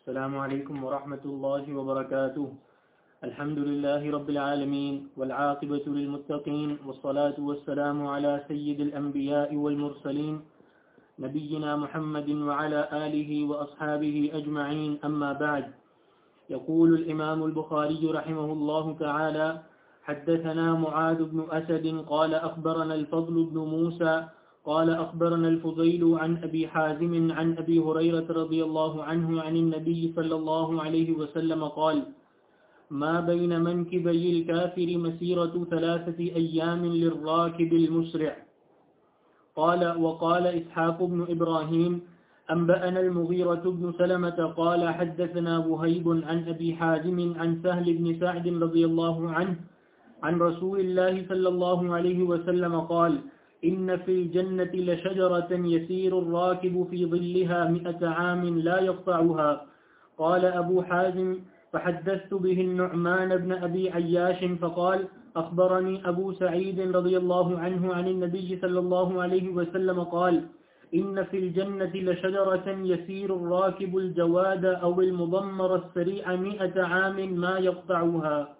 السلام عليكم ورحمة الله وبركاته. الحمد لله رب العالمين والعاقبة للمتقين والصلاة والسلام على سيد الأنبياء والمرسلين نبينا محمد وعلى آله وأصحابه أجمعين. أما بعد، يقول الإمام البخاري رحمه الله تعالى حدثنا معاذ بن أسد قال أخبرنا الفضل بن موسى قال أخبرنا الفضيل عن أبي حازم عن أبي هريرة رضي الله عنه عن النبي صلى الله عليه وسلم قال، ما بين منكبي الكافر مسيرة ثلاثة أيام للراكب المسرع. قال، وقال إسحاق بن إبراهيم، أنبأنا المغيرة بن سلمة قال حدثنا وهيب عن أبي حازم عن سهل بن سعد رضي الله عنه عن رسول الله صلى الله عليه وسلم قال إن في الجنة لشجرة يسير الراكب في ظلها مئة عام لا يقطعها. قال أبو حازم، فحدثت به النعمان بن أبي عياش فقال، أخبرني أبو سعيد رضي الله عنه عن النبي صلى الله عليه وسلم قال، إن في الجنة لشجرة يسير الراكب الجواد أو المضمر السريع مئة عام ما يقطعها.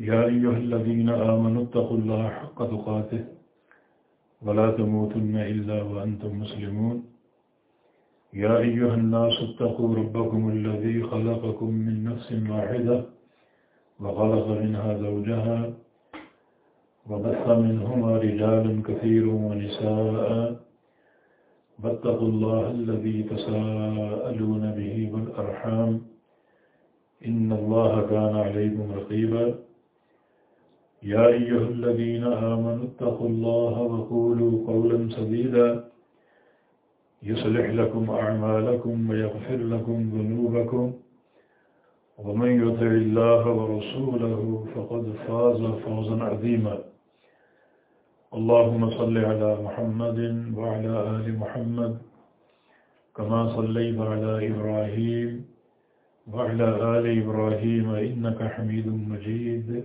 يا أيها الذين آمنوا اتقوا الله حق تقاته ولا تموتن إلا وأنتم مسلمون. يا أيها الناس اتقوا ربكم الذي خلقكم من نفس واحدة وخلق منها زوجها وبث منهما رجالا كثيرا ونساء. واتقوا الله الذي تساءلون به والأرحام. إن الله كان عليكم رقيبا. يا أيها الذين آمنوا اتقوا الله وقولوا قولا سديدا يصلح لكم أعمالكم ويغفر لكم ذنوبكم ومن يطع الله ورسوله فقد فاز فوزا عظيما اللهم صل على محمد وعلى آل محمد كما صليت على إبراهيم وعلى آل إبراهيم إنك حميد مجيد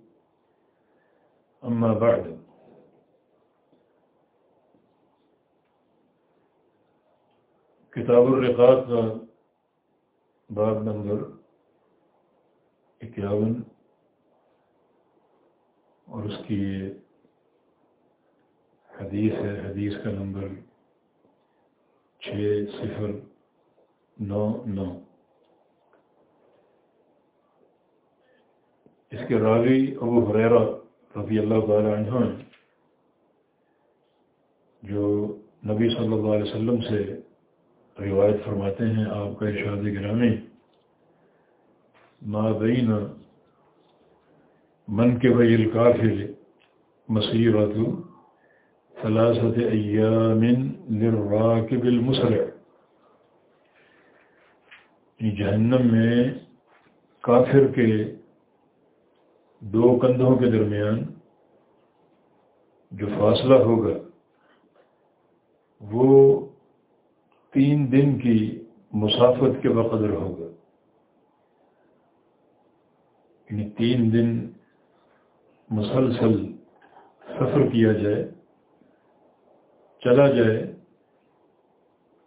أما بعد. کتاب الرقاق کا باب نمبر اکیاون. اور اس کی حدیث ہے، حدیث کا نمبر چھ، صفر نو نو. اس کے راوی ابو حریرہ رضی اللہ تعالی عنہ جو نبی صلی اللہ علیہ وسلم سے روایت فرماتے ہیں، آپ کا ارشاد گرامی، ما بین من کے بھائی الکافر مصیبت ثلاثت ایام للراکب المسرع۔ یعنی جہنم میں کافر کے دو کندھوں کے درمیان جو فاصلہ ہوگا، وہ تین دن کی مسافت کے بقدر ہوگا۔ یعنی تین دن مسلسل سفر کیا جائے، چلا جائے،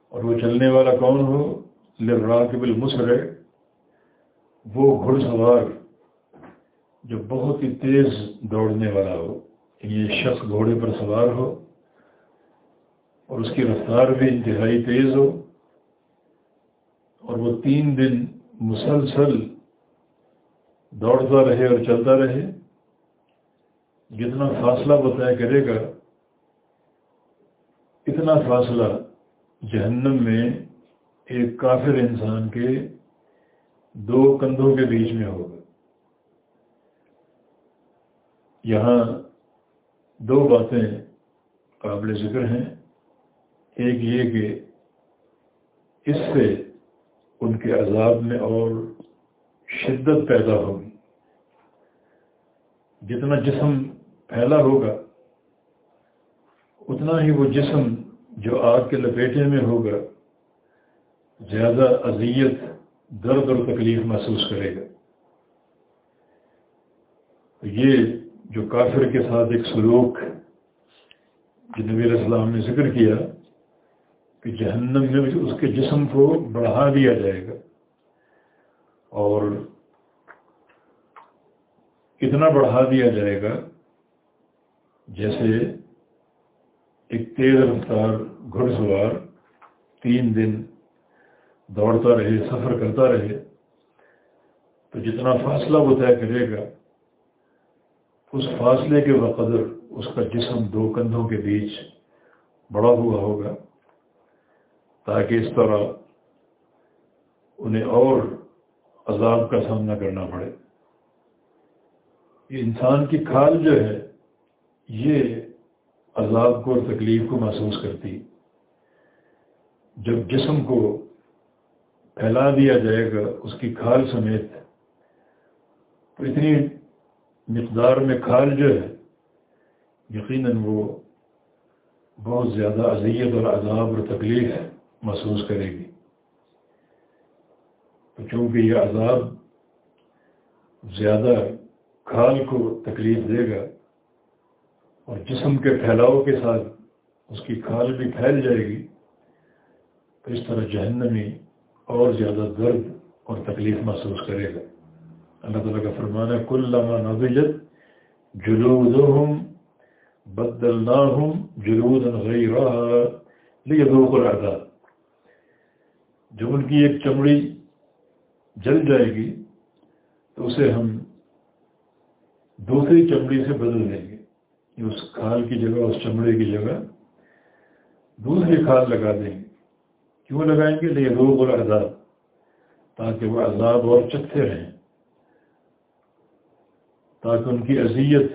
اور وہ چلنے والا کون ہو؟ لراکب المسرع، وہ گھڑ سوار جو بہت ہی تیز دوڑنے والا ہو یعنی یہ شخص گھوڑے پر سوار ہو اور اس کی رفتار بھی انتہائی تیز ہو اور وہ تین دن مسلسل دوڑتا رہے اور چلتا رہے، جتنا فاصلہ بتایا کرے گا، اتنا فاصلہ جہنم میں ایک کافر انسان کے دو کندھوں کے بیچ میں ہوگا۔ یہاں دو باتیں قابل ذکر ہیں۔ ایک یہ کہ اس سے ان کے عذاب میں اور شدت پیدا ہوگی۔ جتنا جسم پھیلا ہوگا، اتنا ہی وہ جسم جو آگ کے لپیٹے میں ہوگا، زیادہ اذیت، درد اور تکلیف محسوس کرے گا۔ یہ جو کافر کے ساتھ ایک سلوک جو نبی السلام نے ذکر کیا کہ جہنم میں اس کے جسم کو بڑھا دیا جائے گا اور کتنا بڑھا دیا جائے گا جیسے ایک تیز رفتار گھڑ سوار تین دن دوڑتا رہے، سفر کرتا رہے، تو جتنا فاصلہ وہ طے کرے گا اس فاصلے کے بقدر اس کا جسم دو کندھوں کے بیچ بڑا ہوا ہوگا تاکہ اس طرح انہیں اور عذاب کا سامنا کرنا پڑے۔ انسان کی کھال جو ہے، یہ عذاب کو اور تکلیف کو محسوس کرتی۔ جب جسم کو پھیلا دیا جائے گا، اس کی کھال سمیت تو اتنی مقدار میں کھال جو ہے، یقیناً وہ بہت زیادہ اذیت اور عذاب اور تکلیف محسوس کرے گی۔ تو چونکہ یہ عذاب زیادہ کھال کو تکلیف دے گا اور جسم کے پھیلاؤ کے ساتھ اس کی کھال بھی پھیل جائے گی، تو اس طرح جہنمی اور زیادہ درد اور تکلیف محسوس کرے گا۔ اللہ تعالیٰ کا فرمانا کل لمحہ نویجت جلود ہوں بدل نہ ہوں جلود جب ان کی ایک چمڑی جل جائے گی، تو اسے ہم دوسری چمڑی سے بدل دیں گے۔ اس کھال کی جگہ، اس چمڑے کی جگہ دوسری کھال لگا دیں گے۔ کیوں لگائیں گے؟ لیے روگ اور عذاب تاکہ وہ عذاب اور چکتے رہیں۔ تاکہ ان کی اذیت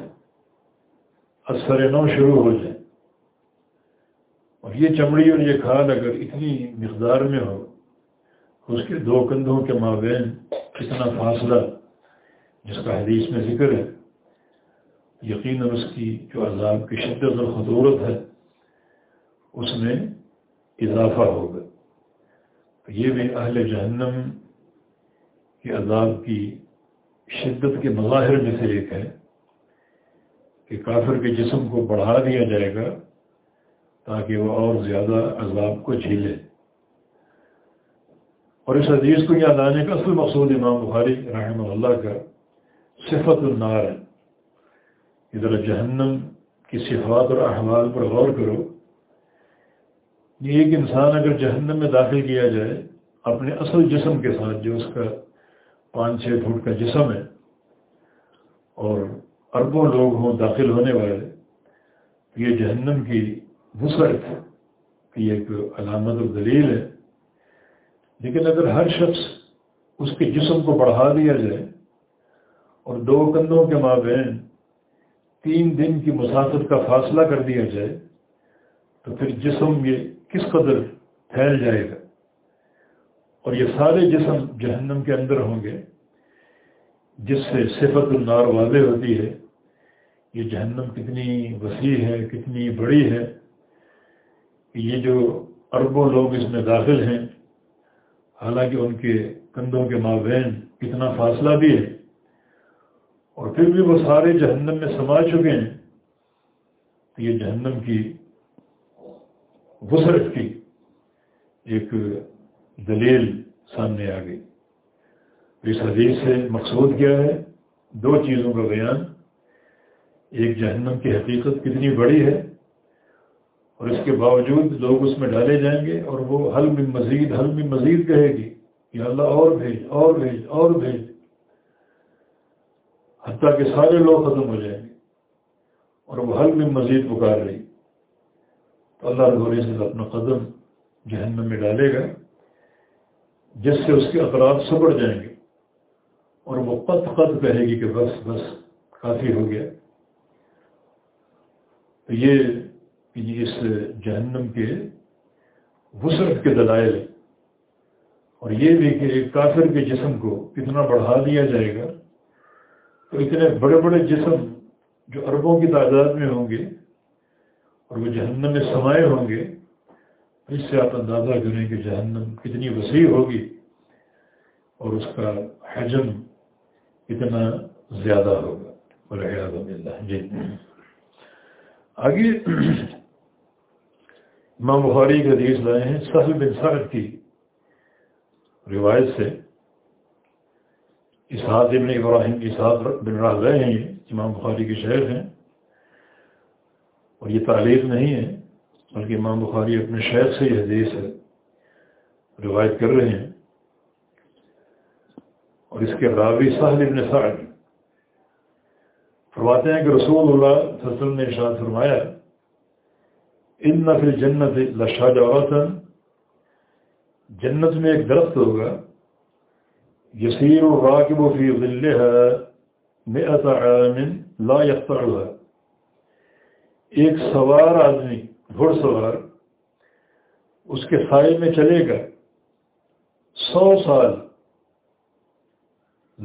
اثر نو شروع ہو جائے۔ اور یہ چمڑی اور یہ کھال اگر اتنی مقدار میں ہو، اس کے دو کندھوں کے مابین کتنا فاصلہ، جس کا حدیث میں ذکر ہے۔ یقیناً اس کی جو عذاب کی شدت اور خطورت ہے، اس میں اضافہ ہوگا۔ یہ بھی اہل جہنم کے عذاب کی شدت کے مظاہر میں سے ایک ہے کہ کافر کے جسم کو بڑھا دیا جائے گا تاکہ وہ اور زیادہ عذاب کو جھیلے۔ اور اس حدیث کو یاد آنے کا اصل مقصود امام بخاری رحمہ اللہ کا صفت النار ہے۔ ادھر جہنم کی صفات اور احوال پر غور کرو۔ یہ ایک انسان اگر جہنم میں داخل کیا جائے، اپنے اصل جسم کے ساتھ جو اس کا پانچ چھ فٹ کا جسم ہے اور اربوں لوگ ہوں داخل ہونے والے، یہ جہنم کی وسعت کی ایک علامت اور دلیل ہے۔ لیکن اگر ہر شخص اس کے جسم کو بڑھا دیا جائے اور دو کندھوں کے مابین تین دن کی مسافت کا فاصلہ کر دیا جائے، تو پھر جسم یہ کس قدر پھیل جائے گا؟ اور یہ سارے جسم جہنم کے اندر ہوں گے، جس سے صفت النار واضح ہوتی ہے، یہ جہنم کتنی وسیع ہے، کتنی بڑی ہے، یہ جو اربوں لوگ اس میں داخل ہیں، حالانکہ ان کے کندھوں کے مابین کتنا فاصلہ بھی ہے، اور پھر بھی وہ سارے جہنم میں سما چکے ہیں، تو یہ جہنم کی وسرت کی ایک دلیل سامنے آ گئی۔ اس حدیث سے مقصود کیا ہے؟ دو چیزوں کا بیان۔ ایک جہنم کی حقیقت کتنی بڑی ہے اور اس کے باوجود لوگ اس میں ڈالے جائیں گے اور وہ حل میں مزید، حل میں مزید کہے گی کہ اللہ اور بھیج اور بھیج اور بھیج۔ حتیٰ کہ سارے لوگ ختم ہو جائیں گے اور وہ حل میں مزید پکار رہی۔ تو اللہ رب العزت اپنا قدم جہنم میں ڈالے گا۔ جس سے اس کے اطراف سبڑ جائیں گے اور وہ قط قط کہے گی کہ بس بس، کافی ہو گیا۔ تو یہ اس جہنم کے وسرت کے دلائل اور یہ بھی کہ ایک کافر کے جسم کو کتنا بڑھا دیا جائے گا تو اتنے بڑے بڑے جسم جو اربوں کی تعداد میں ہوں گے اور وہ جہنم میں سمائے ہوں گے اس سے آپ اندازہ کریں کہ جہنم کتنی وسیع ہوگی اور اس کا حجم کتنا زیادہ ہوگا۔ اللہ جی۔ آگے امام بخاری کے حدیث لائے ہیں۔ سہل بن سعد کی روایت سے اسحاد ابن ابراہیم اسحاد بن راہ رہے ہیں۔ امام بخاری کے شہر ہیں۔ اور یہ تعلیف نہیں ہے۔ بلکہ امام بخاری اپنے شہر سے یہ حدیث ہے روایت کر رہے ہیں۔ اور اس کے راوی سہل ابن سعد فرماتے ہیں کہ رسول اللہ صلی اللہ علیہ وسلم نے ارشاد فرمایا، ان نفل جنت لشا جواتن جنت میں ایک درخت ہوگا یسیر و راکب و فی میں لا یختر ایک سوار آدمی گھڑ سوار اس کے سائے میں چلے گا سو سال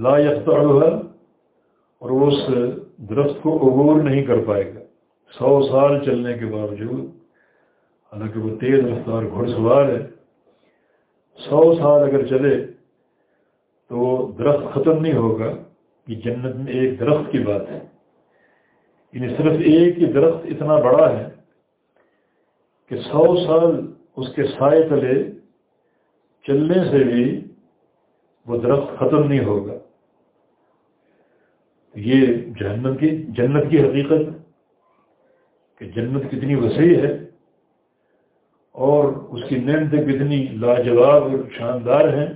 لا یختر اور اس درخت کو عبور نہیں کر پائے گا۔ سو سال چلنے کے باوجود حالانکہ وہ تیز رفتار گھڑ سوار ہے۔ سو سال اگر چلے تو وہ درخت ختم نہیں ہوگا۔ یہ جنت میں ایک درخت کی بات ہے۔ یعنی صرف ایک ہی درخت اتنا بڑا ہے۔ کہ سو سال اس کے سائے تلے چلنے سے بھی وہ درخت ختم نہیں ہوگا۔ یہ جہنت کی، جنت کی حقیقت کہ جنت کتنی وسیع ہے اور اس کی نعمتیں کتنی لاجواب اور شاندار ہیں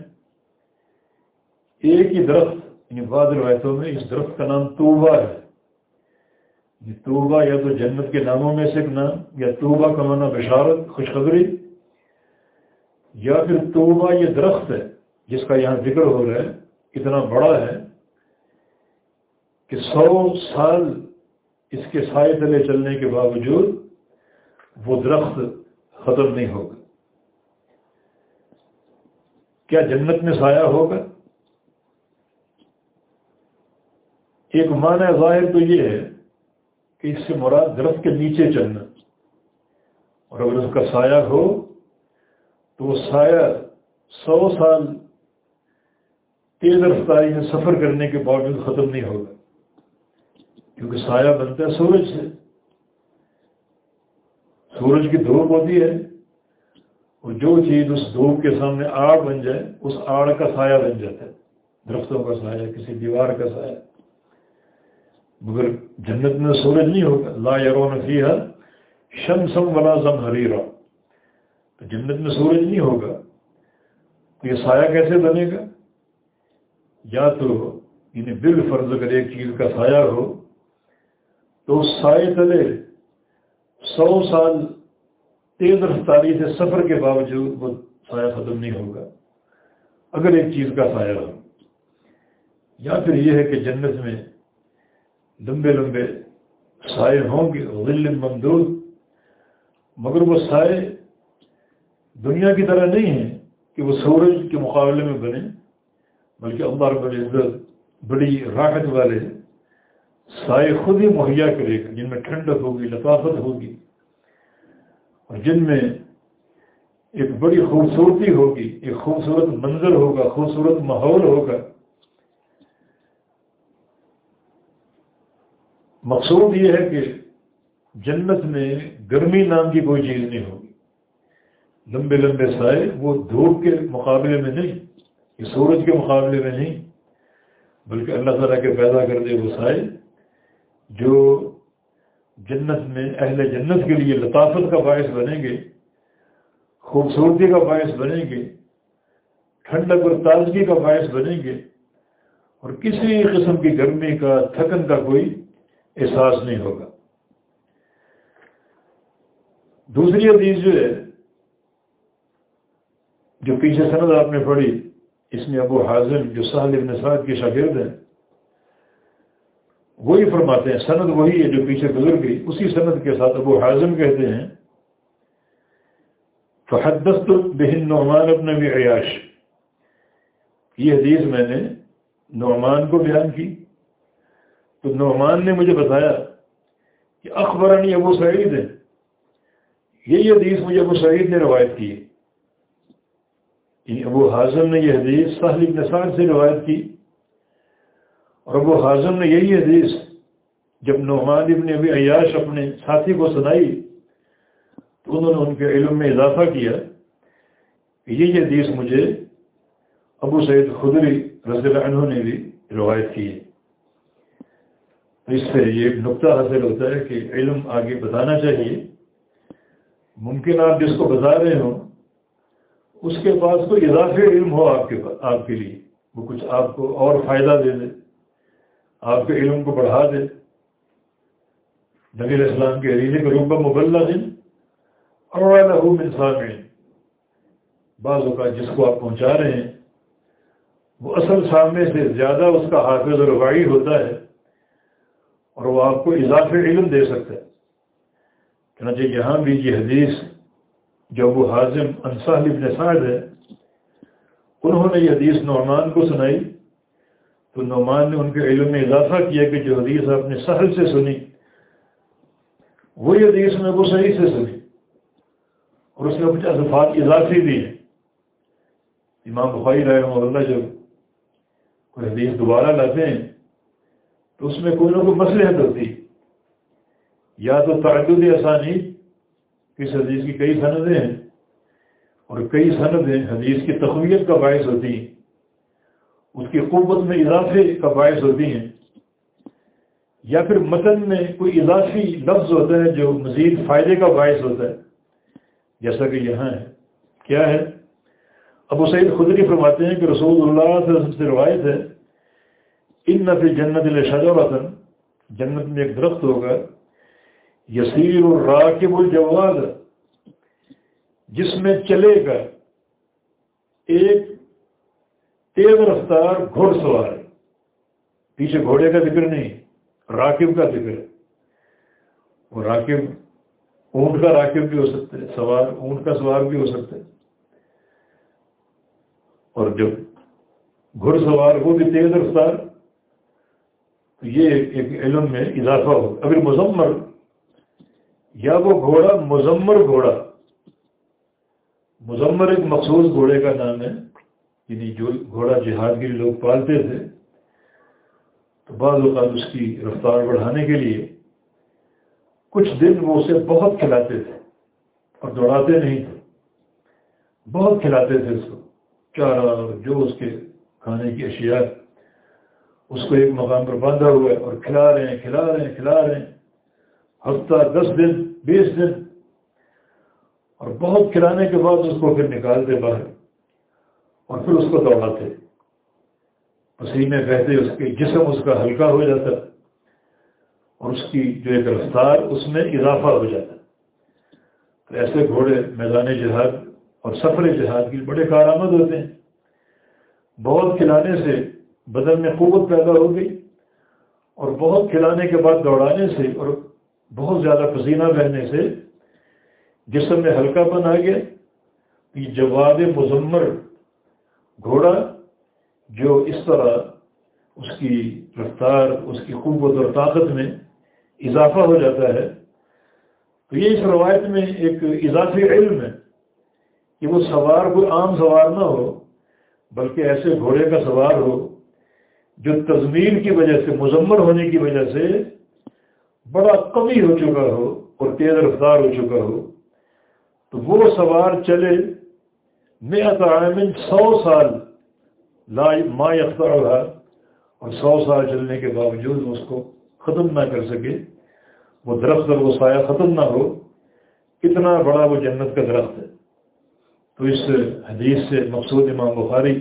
ایک ہی درخت یعنی بعض روایتوں میں اس درخت کا نام توبہ ہے۔ یہ توبہ یا تو جنت کے ناموں میں سے نام یا توبہ کا معنی بشارت، خوشخبری، یا پھر توبہ یہ درخت ہے جس کا یہاں ذکر ہو رہا ہے، اتنا بڑا ہے کہ سو سال اس کے سائے تلے چلنے کے باوجود وہ درخت ختم نہیں ہوگا۔ کیا جنت میں سایہ ہوگا؟ ایک معنی ظاہر تو یہ ہے کہ اس سے مراد درخت کے نیچے چلنا۔ اور اگر اس کا سایہ ہو، تو وہ سایہ سو سال تیز رفتاری میں سفر کرنے کے باوجود ختم نہیں ہوگا۔ کیونکہ سایہ بنتا ہے سورج سے۔ سورج کی دھوپ ہوتی ہے، اور جو چیز اس دھوپ کے سامنے آڑ بن جائے، اس آڑ کا سایہ بن جاتا ہے۔ درختوں کا سایہ، کسی دیوار کا سایہ۔ مگر جنت میں سورج نہیں ہوگا۔ لا یرون فیہ شمسم ولا زم ہریرا تو جنت میں سورج نہیں ہوگا۔ تو یہ سایہ کیسے بنے گا؟ یا تو یعنی بال فرض اگر ایک چیز کا سایہ ہو، تو اس سائے تلے سو سال تیز رفتاری سے سفر کے باوجود وہ سایہ ختم نہیں ہوگا۔ اگر ایک چیز کا سایہ ہو۔ یا پھر یہ ہے کہ جنت میں لمبے لمبے سائے ہوں گے غل ممدود۔ مگر وہ سائے دنیا کی طرح نہیں ہیں کہ وہ سورج کے مقابلے میں بنے، بلکہ اللہ رب العزت بڑی راحت والے سائے خود ہی مہیا کرے گا، جن میں ٹھنڈک ہوگی، لطافت ہوگی، اور جن میں ایک بڑی خوبصورتی ہوگی، ایک خوبصورت منظر ہوگا، خوبصورت ماحول ہوگا۔ مقصود یہ ہے کہ جنت میں گرمی نام کی کوئی چیز نہیں ہوگی۔ لمبے لمبے سائے وہ دھوپ کے مقابلے میں نہیں، یہ سورج کے مقابلے میں نہیں، بلکہ اللہ تعالیٰ کے پیدا کر دے وہ سائے جو جنت میں اہل جنت کے لیے لطافت کا باعث بنیں گے، خوبصورتی کا باعث بنیں گے، ٹھنڈک اور تازگی کا باعث بنیں گے، اور کسی قسم کی گرمی کا، تھکن کا کوئی احساس نہیں ہوگا۔ دوسری حدیث جو ہے، جو پیچھے سند آپ نے پڑھی، اس میں ابو حاضر جو سہل ابن سعد کے شاگرد ہیں، وہی فرماتے ہیں، سند وہی ہے جو پیچھے گزر گئی۔ اسی سند کے ساتھ ابو حاضم کہتے ہیں، فحدثت بہن نعمان ابن بھی عیاش یہ حدیث میں نے نعمان کو بیان کی۔ تو نعمان نے مجھے بتایا کہ اخبرانی ابو سعید ہے۔ یہی حدیث مجھے ابو سعید نے روایت کی یعنی ابو حاضم نے یہ حدیث سہل ابن سعد سے روایت کی۔ اور ابو حاضم نے یہی حدیث جب نعمان ابن ابی عیاش اپنے ساتھی کو سنائی، تو انہوں نے ان کے علم میں اضافہ کیا کہ یہ حدیث مجھے ابو سعید خدری رضی اللہ عنہ نے بھی روایت کی ہے۔ اس سے یہ نقطہ حاصل ہوتا ہے کہ علم آگے بتانا چاہیے۔ ممکن آپ جس کو بتا رہے ہوں، اس کے پاس کوئی اضافی علم ہو آپ کے آپ کے لیے۔ وہ کچھ آپ کو اور فائدہ دے دے۔ آپ کے علم کو بڑھا دے۔ نبی اسلام کے عریضے کے روپ مبلہ دن اور انسان میں بعض اوقات جس کو آپ پہنچا رہے ہیں، وہ اصل سامنے سے زیادہ اس کا حافظ روائی ہوتا ہے۔ اور وہ آپ کو اضافی علم دے سکتا ہے چنانچہ یہاں بھی یہ حدیث جو ابو حاضم انصاح ابن سعد ہے، انہوں نے یہ حدیث نعمان کو سنائی۔ تو نعمان نے ان کے علم میں اضافہ کیا کہ جو حدیث آپ نے سہل سے سنی، وہی حدیث میں ابو صحیح سے سنی۔ اور اس میں کچھ الفاظ اضافی بھی ہیں۔ امام بخاری رحمہ اللہ جب کوئی حدیث دوبارہ لاتے ہیں تو اس میں کوئی نہ کوئی مسلحت ہوتی یا تو تعدد آسانی کس حدیث کی کئی سندیں ہیں اور کئی سندیں حدیث کی تقویت کا باعث ہوتی ہیں۔ اس کی قوت میں اضافے کا باعث ہوتی ہیں۔ یا پھر متن میں کوئی اضافی لفظ ہوتا ہے جو مزید فائدے کا باعث ہوتا ہے۔ جیسا کہ یہاں ہے۔ کیا ہے؟ ابو سعید خدری فرماتے ہیں کہ رسول اللہ صلی اللہ علیہ وسلم سے روایت ہے ان نفی جنت الشجرتن جنت میں ایک درخت ہوگا، یسیر الراکب الجواد، جس میں چلے گا ایک تیز رفتار گھوڑ سوار۔ پیچھے گھوڑے کا ذکر نہیں، راکب کا ذکر۔ ہے وہ راکب، اونٹ کا راکب بھی ہو سکتا ہے، سوار، اونٹ کا سوار بھی ہو سکتا ہے۔ اور جب گھڑ سوار، وہ بھی تیز رفتار یہ ایک علم میں اضافہ ہو۔ اگر مزمر، یا وہ گھوڑا مزمر گھوڑا، مزمر ایک مخصوص گھوڑے کا نام ہے یعنی جو گھوڑا جہاد کے لیے لوگ پالتے تھے، تو بعض اوقات اس کی رفتار بڑھانے کے لیے کچھ دن وہ اسے بہت کھلاتے تھے اور دوڑاتے نہیں تھے۔ بہت کھلاتے تھے اس کو، چارہ جو اس کے کھانے کی اشیاء۔ اس کو ایک مقام پر باندھا ہوا ہے اور کھلا رہے ہیں، کھلا رہے ہیں، کھلا رہے ہیں۔ ہفتہ، دس دن، بیس دن۔ اور بہت کھلانے کے بعد اس کو پھر نکالتے باہر۔ اور پھر اس کو دوڑاتے۔ پسینے بہتے اس کے جسم اس کا ہلکا ہو جاتا اور اس کی جو ایک رفتار، اس میں اضافہ ہو جاتا۔ تو ایسے گھوڑے، میدان جہاد اور سفر جہاد کی بڑے کارآمد ہوتے ہیں۔ بہت کھلانے سے بدن میں قوت پیدا ہو گئی اور بہت کھلانے کے بعد دوڑانے سے اور بہت زیادہ پسینہ بہنے سے جسم میں ہلکا پن آ گیا۔ یہ جواب مزمر گھوڑا جو اس طرح اس کی رفتار، اس کی قوت اور طاقت میں اضافہ ہو جاتا ہے۔ تو یہ اس روایت میں ایک اضافی علم ہے کہ وہ سوار کوئی عام سوار نہ ہو، بلکہ ایسے گھوڑے کا سوار ہو جو تزمیر کی وجہ سے، مزمر ہونے کی وجہ سے بڑا کمی ہو چکا ہو اور تیز رفتار ہو چکا ہو، تو وہ سوار چلے میں عامن سو سال لا، ما اختر رہا اور سو سال چلنے کے باوجود اس کو ختم نہ کر سکے۔ وہ درخت اور وہ سایہ ختم نہ ہو کتنا بڑا وہ جنت کا درخت ہے۔ تو اس حدیث سے مقصود امام بخاری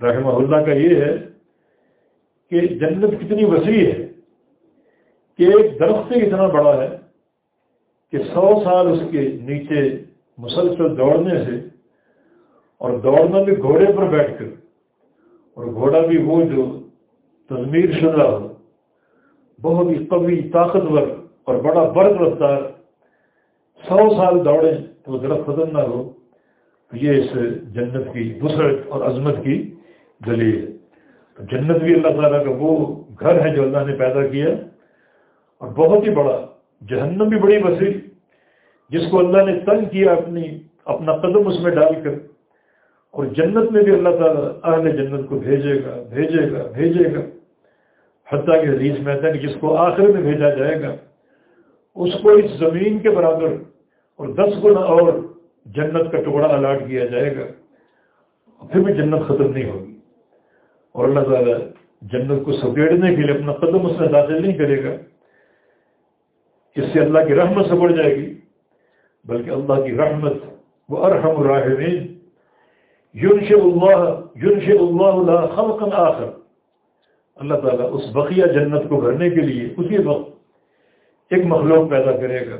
رحمہ اللہ کا یہ ہے کہ جنت کتنی وسیع ہے کہ ایک درخت اتنا بڑا ہے کہ سو سال اس کے نیچے مسلسل دوڑنے سے اور دوڑنا بھی گھوڑے پر بیٹھ کر اور گھوڑا بھی وہ جو تضمیر شدہ ہو، بہت ہی قوی طاقتور اور بڑا برق رفتار، سو سال دوڑیں تو درخت ختم نہ ہو یہ اس جنت کی بسرت اور عظمت کی دلیل ہے۔ جنت بھی اللہ تعالیٰ کا وہ گھر ہے جو اللہ نے پیدا کیا اور بہت ہی بڑا جہنم بھی بڑی وسیع جس کو اللہ نے تنگ کیا اپنی اپنا قدم اس میں ڈال کر اور جنت میں بھی اللہ تعالیٰ اہل جنت کو بھیجے گا بھیجے گا بھیجے گا۔ حتیٰ کہ حدیث میں کہ جس کو آخر میں بھیجا جائے گا، اس کو اس زمین کے برابر اور دس گنا اور جنت کا ٹکڑا الاٹ کیا جائے گا۔ پھر بھی جنت ختم نہیں ہوگی۔ اور اللہ تعالیٰ جنت کو سپیڑنے کے لیے اپنا قدم اس میں داخل نہیں کرے گا۔ اس سے اللہ کی رحمت سے بڑھ جائے گی۔ بلکہ اللہ کی رحمت وہ ارحم الراحمین۔ یونش اللہ یونش اللہ اللہ خلقا آخر۔ اللہ تعالیٰ اس بقیہ جنت کو بھرنے کے لیے اسی وقت ایک مخلوق پیدا کرے گا۔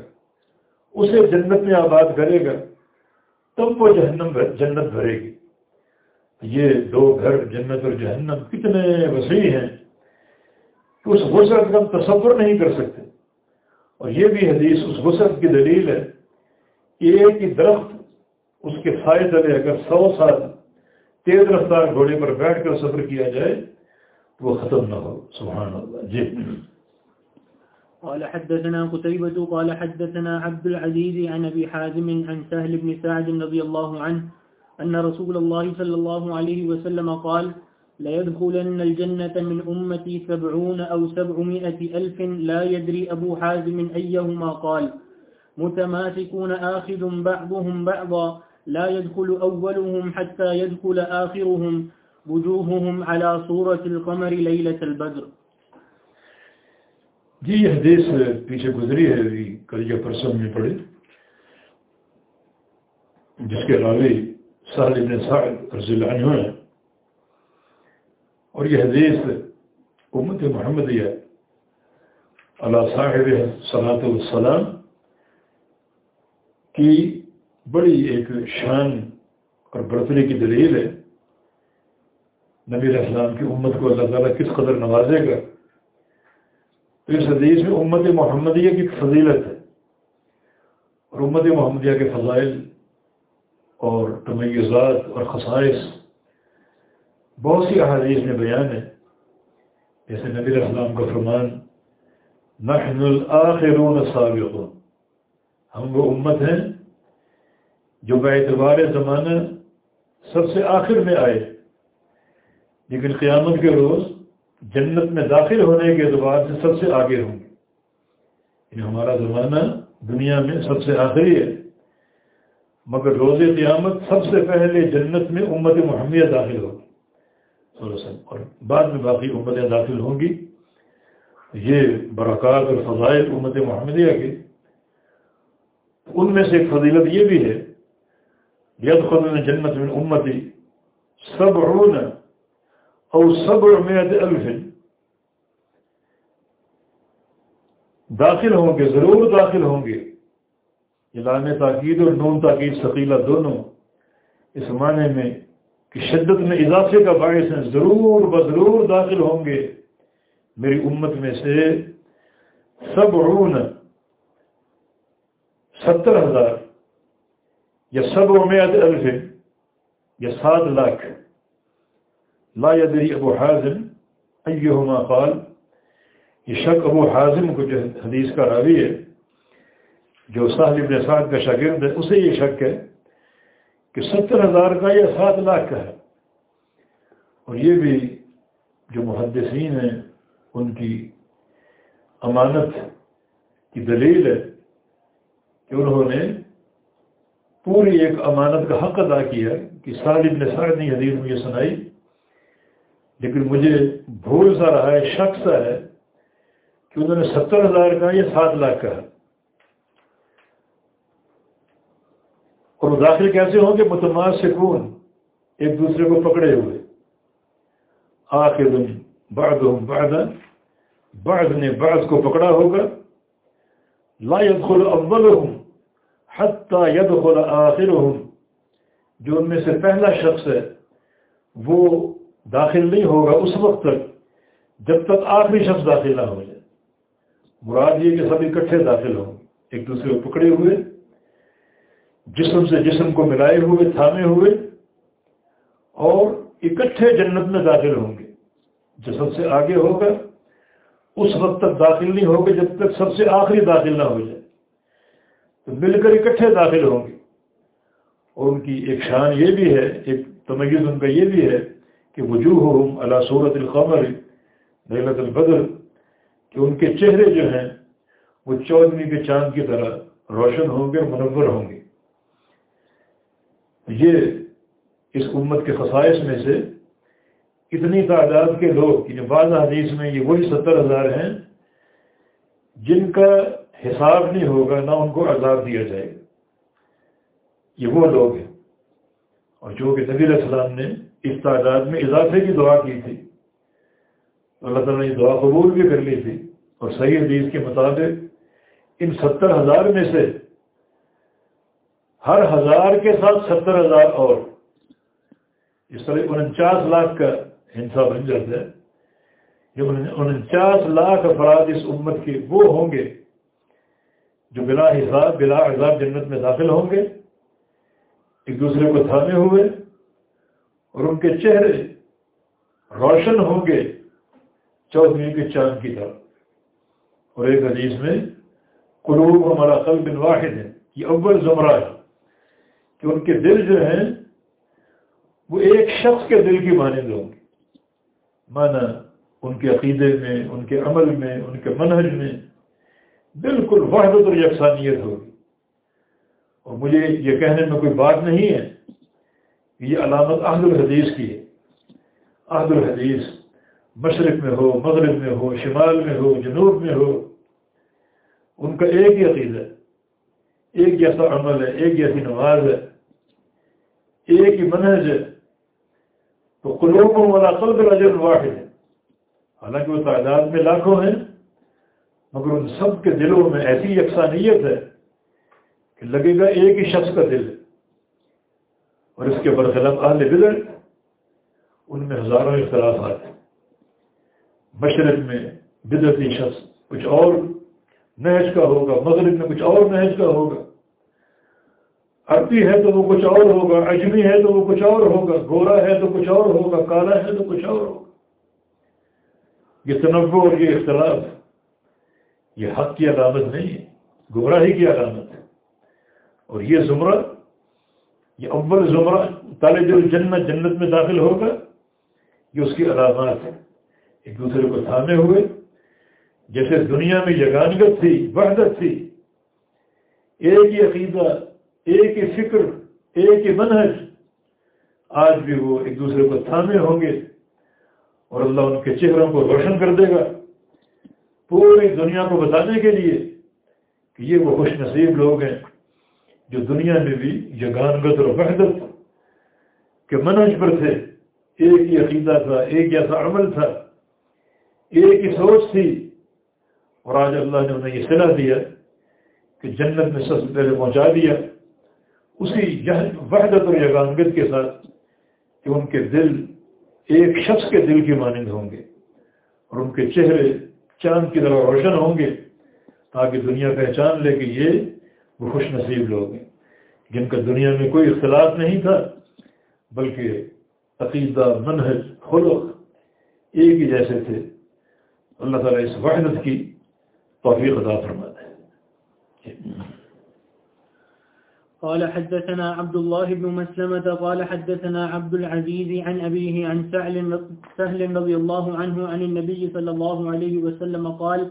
اسے جنت میں آباد کرے گا۔ تب وہ جہنم جنت بھرے گی۔ یہ دو گھر جنت اور جہنم کتنے وسیع ہیں کہ اس غسرت کا ہم تصور نہیں کر سکتے۔ اور یہ بھی حدیث اس غسرت کی دلیل ہے کہ ایک ہی درخت اس کے سائے تلے اگر سو سال تیز رفتار گھوڑے پر بیٹھ کر سفر کیا جائے تو وہ ختم نہ ہو۔ سبحان اللہ۔ جی۔ قال حدثنا قتيبة، قال حدثنا عبد العزيز عن أبي حازم عن سهل بن سعد رضي الله عنه أن رسول الله صلى الله عليه وسلم قال ليدخلن الجنة من أمتي سبعون أو سبعمائة ألف لا يدري أبو حازم أيهما قال. متماسكون آخذ بعضهم بعضا. لا يدخل أولهم حتى يدخل آخرهم. وجوههم على صورة القمر ليلة البدر. جی یہ حدیث پیچھے گزری ہے جی، ابھی کل یا پرسوں میں پڑھی، جس کے راوی سہل ابن سعد رضی اللہ عنہ ہے۔ اور یہ حدیث امت محمدیہ اللہ صاحب صلاحت السلام کی بڑی ایک شان اور برتری کی دلیل ہے۔ نبی السلام کی امت کو اللہ تعالیٰ کس قدر نوازے گا۔ تو اس حدیث میں امت محمدیہ کی فضیلت ہے۔ اور امت محمدیہ کے فضائل اور تمیزات اور خصائص۔ بہت سی احادیث میں بیان ہے۔ جیسے نبی السلام کا فرمان، نحن الاخرون السابقون ہم وہ امت ہیں جو اعتبار زمانہ سب سے آخر میں آئے۔ لیکن قیامت کے روز جنت میں داخل ہونے کے اعتبار سے سب سے آگے ہوں گے۔ یعنی ہمارا زمانہ دنیا میں سب سے آخری ہے۔ مگر روز قیامت سب سے پہلے جنت میں امت محمیہ داخل ہوگی۔ اور بعد میں باقی امتیں داخل ہوں گی۔ یہ برکات اور فضائل امت محمدیہ کے۔ ان میں سے ایک فضیلت یہ بھی ہے ید خود جنت میں امتی سب اور سب الف۔ داخل ہوں گے، ضرور داخل ہوں گے۔ لام تاکید اور نون تاکید ثقیلہ دونوں اس معنی میں کہ شدت میں اضافے کا باعث ہیں، ضرور بضرور داخل ہوں گے۔ میری امت میں سے سب ستر ہزار یا سب عمید الف یا سات لاکھ۔ لا يدري ابو حازم ايهما قال، یہ شک ابو حازم کو جو حدیث کا راوی ہے۔ جو صاحب ابن سعد کا شاگرد ہے، اسے یہ شک ہے کہ ستر ہزار کا یا سات لاکھ کا ہے۔ اور یہ بھی جو محدثین ہیں، ان کی امانت کی دلیل ہے کہ انہوں نے پوری ایک امانت کا حق ادا کیا کہ ابن سعد نے حدیث مجھے سنائی۔ لیکن مجھے بھول سا رہا ہے، شک سا ہے کہ انہوں نے ستر ہزار کہا یا سات لاکھ کہا اور وہ داخل کیسے ہوں گے متماز سکون ایک دوسرے کو پکڑے ہوئے۔ آخر بعد بعد بعد نے بعض کو پکڑا ہوگا۔ لا يدخل اولهم حتى يدخل آخرهم۔ جو ان میں سے پہلا شخص ہے، وہ داخل نہیں ہوگا اس وقت تک، جب تک آخری شخص داخل نہ ہو جائے۔ مراد یہ کہ سب اکٹھے داخل ہوں، ایک دوسرے کو پکڑے ہوئے۔ جسم سے جسم کو ملائے ہوئے، تھامے ہوئے اور اکٹھے جنت میں داخل ہوں گے۔ جو سب سے آگے ہوگا اس وقت تک داخل نہیں ہوگے جب تک سب سے آخری داخل نہ ہو جائے۔ تو مل کر اکٹھے داخل ہوں گے۔ اور ان کی ایک شان یہ بھی ہے، ایک تمیز ان کا یہ بھی ہے کہ وجوہ اللہ صورت القمر نیلت البدر، کہ ان کے چہرے جو ہیں وہ چودھری کے چاند کی طرح روشن ہوں گے اور منور ہوں گے۔ یہ اس امت کے خصائص میں سے اتنی تعداد کے لوگ یعنی بعض حدیث میں یہ وہی ستر ہزار ہیں، جن کا حساب نہیں ہوگا، نہ ان کو عذاب دیا جائے گا۔ یہ وہ لوگ ہیں۔ اور جو کہ نبی علیہ السلام نے اس تعداد میں اضافے کی دعا کی تھی۔ اللہ تعالیٰ نے دعا قبول بھی کر لی تھی۔ اور صحیح حدیث کے مطابق ان ستر ہزار میں سے ہر ہزار کے ساتھ ستر ہزار اور۔ اس طرح انچاس لاکھ کا ہنسا بن جاتا ہے۔ جو انچاس لاکھ افراد اس امت کے وہ ہوں گے جو بلا حساب، بلا عذاب جنت میں داخل ہوں گے۔ ایک دوسرے کو تھامے ہوئے اور ان کے چہرے روشن ہوں گے چودھری کے چاند کی طرف۔ اور ایک حدیث میں، قلوب ہمارا قلب بن واحد ہے، یہ اول زمرہ ہے۔ کہ ان کے دل جو ہیں، وہ ایک شخص کے دل کی مانند ہوں گے۔ مانا ان کے عقیدے میں، ان کے عمل میں، ان کے منہج میں بالکل وحدت اور یکسانیت ہوگی۔ اور مجھے یہ کہنے میں کوئی بات نہیں ہے کہ یہ علامت عہد الحدیث کی ہے۔ عہد الحدیث مشرق میں ہو، مغرب میں ہو، شمال میں ہو، جنوب میں ہو، ان کا ایک ہی عقیدہ ایک جیسا عمل ہے، ایک جیسی نماز ہے، ایک ہی منہج ہے۔ تو قلوبوں والا قلب رجل واحد ہے۔ حالانکہ وہ تعداد میں لاکھوں ہیں، مگر ان سب کے دلوں میں ایسی یکسانیت ہے کہ لگے گا ایک ہی شخص کا دل۔ ہے اور اس کے برخلاف اہل بدر، ان میں ہزاروں اختلافات ہیں۔ مشرق میں بدرتی شخص کچھ اور، نہج کا ہوگا، مغرب میں کچھ اور نہج کا ہوگا۔ عربی ہے تو وہ کچھ اور ہوگا اجمی ہے تو وہ کچھ اور ہوگا، گورا ہے تو کچھ اور ہوگا، کالا ہے تو کچھ اور ہوگا۔ یہ تنوع اور یہ اختلاف، یہ حق کی علامت نہیں ہے، گمراہی کی علامت ہے۔ اور یہ زمرہ، یہ اول زمرہ طالب الجنت جنت میں داخل ہوگا، یہ اس کی علامات ہے ایک دوسرے کو تھامے ہوئے، جیسے دنیا میں یگانگت تھی، وحدت تھی، ایک ہی عقیدہ ایک ہی فکر، ایک ہی منہج، آج بھی وہ ایک دوسرے کو تھامے ہوں گے اور اللہ ان کے چہروں کو روشن کر دے گا۔ پوری دنیا کو بتانے کے لیے کہ یہ وہ خوش نصیب لوگ ہیں جو دنیا میں بھی یگانگت اور وحدت کے منہج پر تھے۔ ایک ہی عقیدہ تھا، ایک جیسا عمل تھا، ایک ہی سوچ تھی۔ اور آج اللہ نے انہیں یہ صلاح دیا کہ جنت میں سب سے پہلے پہنچا دیا۔ اسی وحدت اور یگانگت کے ساتھ کہ ان کے دل ایک شخص کے دل کی مانند ہوں گے اور ان کے چہرے چاند کی طرح روشن ہوں گے تاکہ دنیا پہچان لے کہ یہ وہ خوش نصیب لوگ ہیں۔ جن کا دنیا میں کوئی اختلاف نہیں تھا، بلکہ عقیدہ، منہج، خلق ایک ہی جیسے تھے۔ اللہ تعالیٰ اس وحدت کی توفیق عطا فرماتا ہے۔ قال حدثنا عبد الله بن مسلمة قال حدثنا عبد العزيز عن أبيه عن سهل رضي الله عنه عن النبي صلى الله عليه وسلم قال،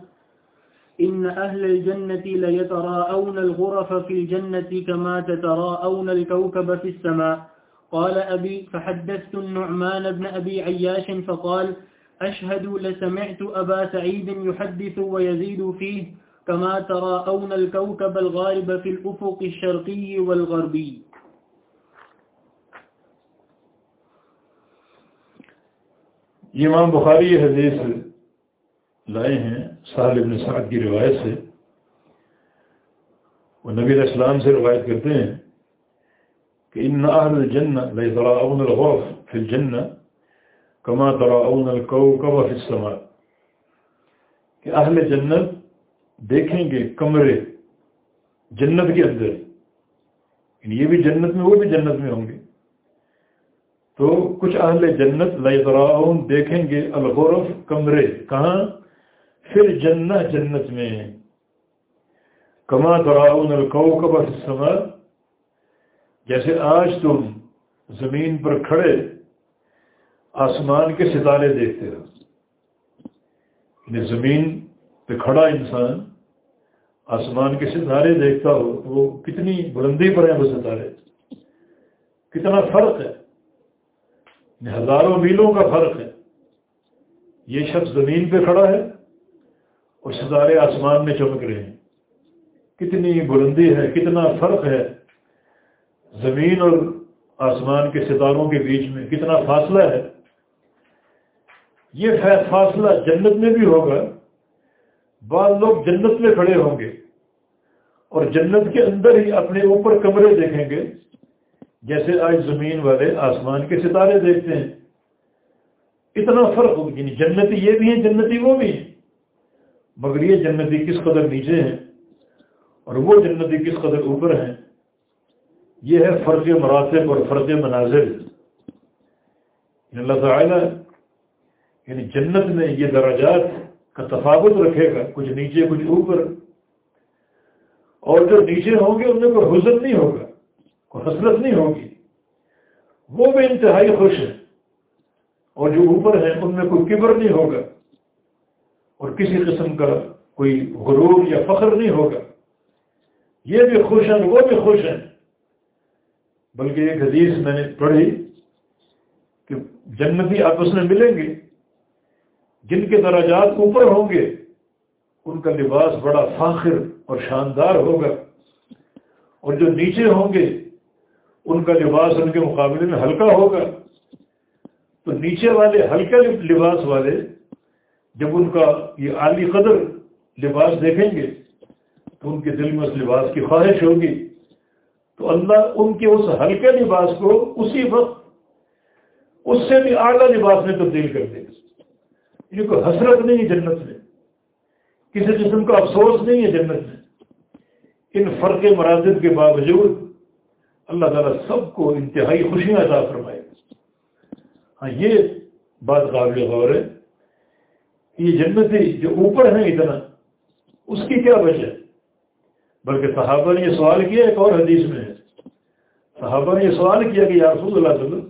إن أهل الجنة ليتراءون الغرف في الجنة كما تتراءون الكوكب في السماء. قال أبي، فحدثت النعمان بن أبي عياش فقال، أشهد لسمعت أبا سعيد يحدث ويزيد فيه. كما تراءون الكوكب الغارب في الأفق الشرقي والغربي. امام بخاری یہ حدیث لائے ہیں سال ابن سعد کی روایت سے۔ وہ نبی علیہ السلام سے روایت کرتے ہیں کہ ان اہل الجنہ لیتراؤن الغوف فی الجنہ کما تراؤن الکوکب فی السماء۔ کہ اہل جنت دیکھیں گے کمرے، جنت کے اندر۔ یعنی یہ بھی جنت میں، وہ بھی جنت میں ہوں گے۔ تو کچھ اہل جنت لیتراؤن دیکھیں گے الغرف، کمرے۔ کہاں؟ پھر جنہ جنت میں۔ کما دراؤن القوکب السماء۔ جیسے آج تم زمین پر کھڑے، آسمان کے ستارے دیکھتے ہو۔ یعنی زمین پہ کھڑا انسان آسمان کے ستارے دیکھتا ہو وہ کتنی بلندی پر ہیں وہ ستارے؟ کتنا فرق ہے؟ ہزاروں میلوں کا فرق ہے۔ یہ شخص زمین پہ کھڑا ہے اور ستارے آسمان میں چمک رہے ہیں۔ کتنی بلندی ہے، کتنا فرق ہے۔ زمین اور آسمان کے ستاروں کے بیچ میں کتنا فاصلہ ہے۔ یہ فاصلہ جنت میں بھی ہوگا بعض لوگ جنت میں کھڑے ہوں گے اور جنت کے اندر ہی اپنے اوپر کمرے دیکھیں گے، جیسے آج زمین والے آسمان کے ستارے دیکھتے ہیں۔ اتنا فرق ہوگی یعنی جنتی یہ بھی ہیں، جنتی وہ بھی ہیں۔ مگر یہ جنتی کس قدر نیچے ہیں اور وہ جنتی کس قدر اوپر ہیں؟ یہ ہے فرق مراتب اور فرق مناظر یعنی اللہ تعالیٰ یعنی جنت میں یہ دراجات کا تفاوت رکھے گا، کچھ نیچے، کچھ اوپر۔ اور جو نیچے ہوں گے، ان میں کوئی حضرت نہیں ہوگا، کوئی حسرت نہیں ہوگی۔ وہ بھی انتہائی خوش ہیں۔ اور جو اوپر ہیں، ان میں کوئی کبر نہیں ہوگا۔ اور کسی قسم کا کوئی غرور یا فخر نہیں ہوگا۔ یہ بھی خوش ہیں، وہ بھی خوش ہیں۔ بلکہ ایک حدیث میں نے پڑھی کہ جنتی آپس میں ملیں گے۔ جن کے دراجات اوپر ہوں گے، ان کا لباس بڑا فاخر اور شاندار ہوگا۔ اور جو نیچے ہوں گے، ان کا لباس ان کے مقابلے میں ہلکا ہوگا۔ تو نیچے والے ہلکے لباس والے جب ان کا یہ عالی قدر لباس دیکھیں گے، تو ان کے دل میں اس لباس کی خواہش ہوگی۔ تو اللہ ان کے اس ہلکے لباس کو اسی وقت، اس سے بھی اعلیٰ لباس میں تبدیل کر دے گا۔ یہ کوئی حسرت نہیں ہے جنت میں۔ کسی قسم کا افسوس نہیں ہے جنت میں۔ ان فرق مرادب کے باوجود اللہ تعالیٰ سب کو انتہائی خوشیاں عطا فرمائے۔ ہاں یہ بات قابل غور ہے۔ یہ جنتی جو اوپر ہیں اتنا، اس کی کیا وجہ ہے؟ بلکہ صحابہ نے یہ سوال کیا ایک اور حدیث میں ہے۔ صحابہ نے یہ سوال کیا کہ یا رسول اللہ صلی اللہ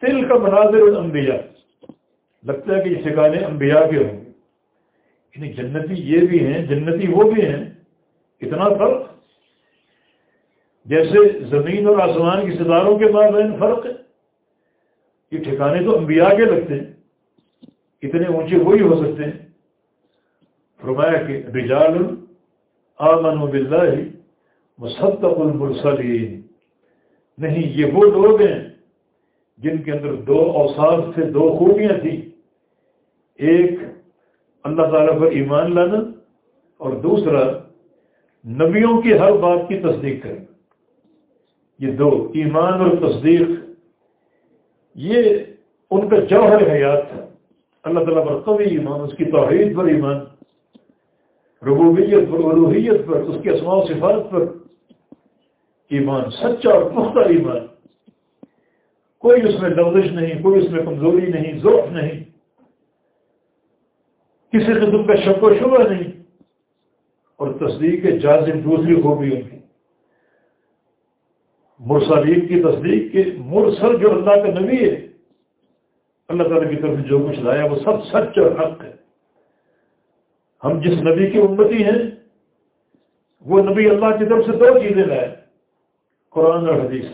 تل کا مناظر الانبیاء۔ لگتا ہے کہ یہ ٹھکانے انبیاء کے ہوں۔ گے یعنی جنتی یہ بھی ہیں، جنتی وہ بھی ہیں۔ اتنا فرق؟ جیسے زمین اور آسمان کی ستاروں کے مابین فرق ہے۔ یہ ٹھکانے تو انبیاء کے لگتے ہیں۔ اتنے اونچے وہی ہو سکتے ہیں۔ فرمایا کہ رجال آمن باللہ مصدق المرسلین۔ نہیں، یہ وہ لوگ ہیں جن کے اندر دو اوساف سے دو خوبیاں تھیں۔ ایک، اللہ تعالیٰ پر ایمان لانا اور دوسرا، نبیوں کی ہر بات کی تصدیق کرنا۔ یہ دو، ایمان اور تصدیق۔ یہ ان کا جوہر حیات تھا۔ اللہ تعالیٰ پر قوی ایمان، اس کی توحید پر ایمان، ربوبیت پر الوحیت پر، اس کے اسماع و صفات پر۔ ایمان، سچا اور پختہ ایمان۔ کوئی اس میں لفظ نہیں، کوئی اس میں کمزوری نہیں، ضعف نہیں۔ کسی قسم کا شک و شبہ نہیں اور تصدیق جازم دوسری خوبی ان کی مرسلین کی تصدیق کے مرسل جو اللہ کا نبی ہے، اللہ تعالیٰ کی طرف جو کچھ لایا، وہ سب سچ اور حق ہے۔ ہم جس نبی کی امتی ہیں، وہ نبی اللہ کی طرف سے دو چیزیں لائے۔ قرآن اور حدیث۔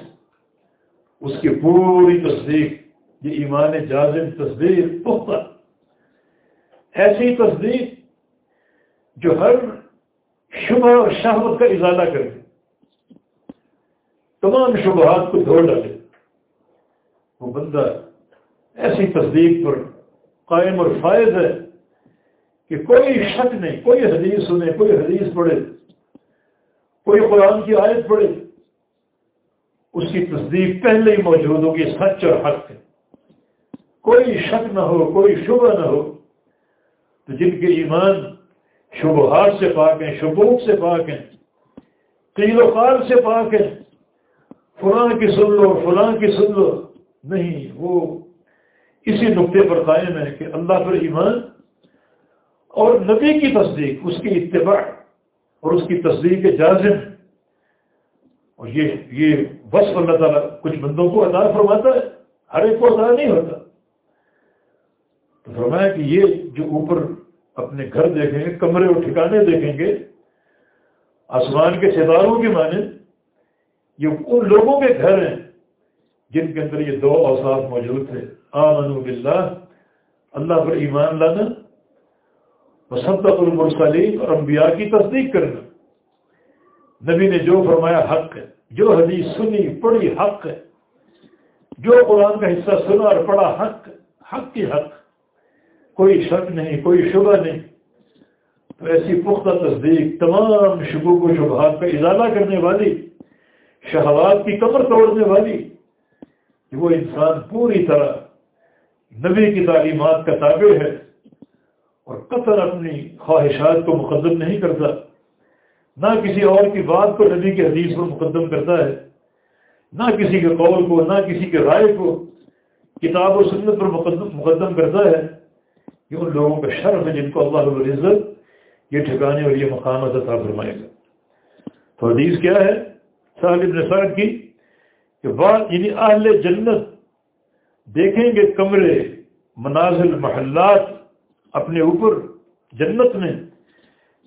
اس کی پوری تصدیق، یہ ایمان جازم تصدیق، پختہ۔ ایسی تصدیق جو ہر شبہ اور شہوت کا اضالہ کرے۔ تمام شبہات کو دھوڑ ڈالے۔ وہ بندہ ایسی تصدیق پر قائم اور فائد ہے کہ کوئی شک نہیں، کوئی حدیث سنے، کوئی حدیث پڑھے، کوئی قرآن کی آیت پڑھے۔ اس کی تصدیق پہلے ہی موجود ہوگی، سچ اور حق ہے۔ کوئی شک نہ ہو، کوئی شبہ نہ ہو۔ تو جن کے ایمان شبہات سے پاک ہیں، شبوک سے پاک ہیں قیل و قال سے پاک ہیں، فلاں کی سن لو، فلاں کی سن لو، نہیں، وہ اسی نقطے پر قائم ہے کہ اللہ پر ایمان اور نبی کی تصدیق، اس کی اتباع اور اس کی تصدیق جازم اور یہ یہ بس اللہ تعالیٰ کچھ بندوں کو ادا فرماتا ہے، ہر ایک کو ادا نہیں ہوتا۔ تو فرمایا کہ یہ جو اوپر اپنے گھر دیکھیں گے، کمرے اور ٹھکانے دیکھیں گے، آسمان کے ستاروں کے معنی یہ ان لوگوں کے گھر ہیں جن کے اندر یہ دو اوساف موجود تھے۔ آمن باللہ، اللہ پر ایمان لانا المرسلین، اور انبیاء کی تصدیق کرنا۔ نبی نے جو فرمایا، حق ہے۔ جو حدیث سنی، پڑھی، حق ہے۔ جو قرآن کا حصہ سنا اور پڑھا، حق حق کی حق۔ کوئی شک نہیں، کوئی شبہ نہیں۔ تو ایسی پختہ تصدیق تمام شبوں کو شبہات کا اضافہ کرنے والی، شہوات کی کمر توڑنے والی، کہ وہ انسان پوری طرح نبی کی تعلیمات کا تابع ہے اور قطر اپنی خواہشات کو مقدم نہیں کرتا، نہ کسی اور کی بات کو نبی کے حدیث پر مقدم کرتا ہے، نہ کسی کے قول کو، نہ کسی کے رائے کو کتاب و سنت پر مقدم کرتا ہے۔ یہ ان لوگوں کا شرف ہے جن کو اللہ العزت یہ ٹھکانے اور یہ مقامات عطا فرمائے گا۔ تو حدیث کیا ہے؟ صاحب سعد کی کہ بعض یعنی اہل جنت دیکھیں گے کمرے، منازل، محلات اپنے اوپر جنت میں،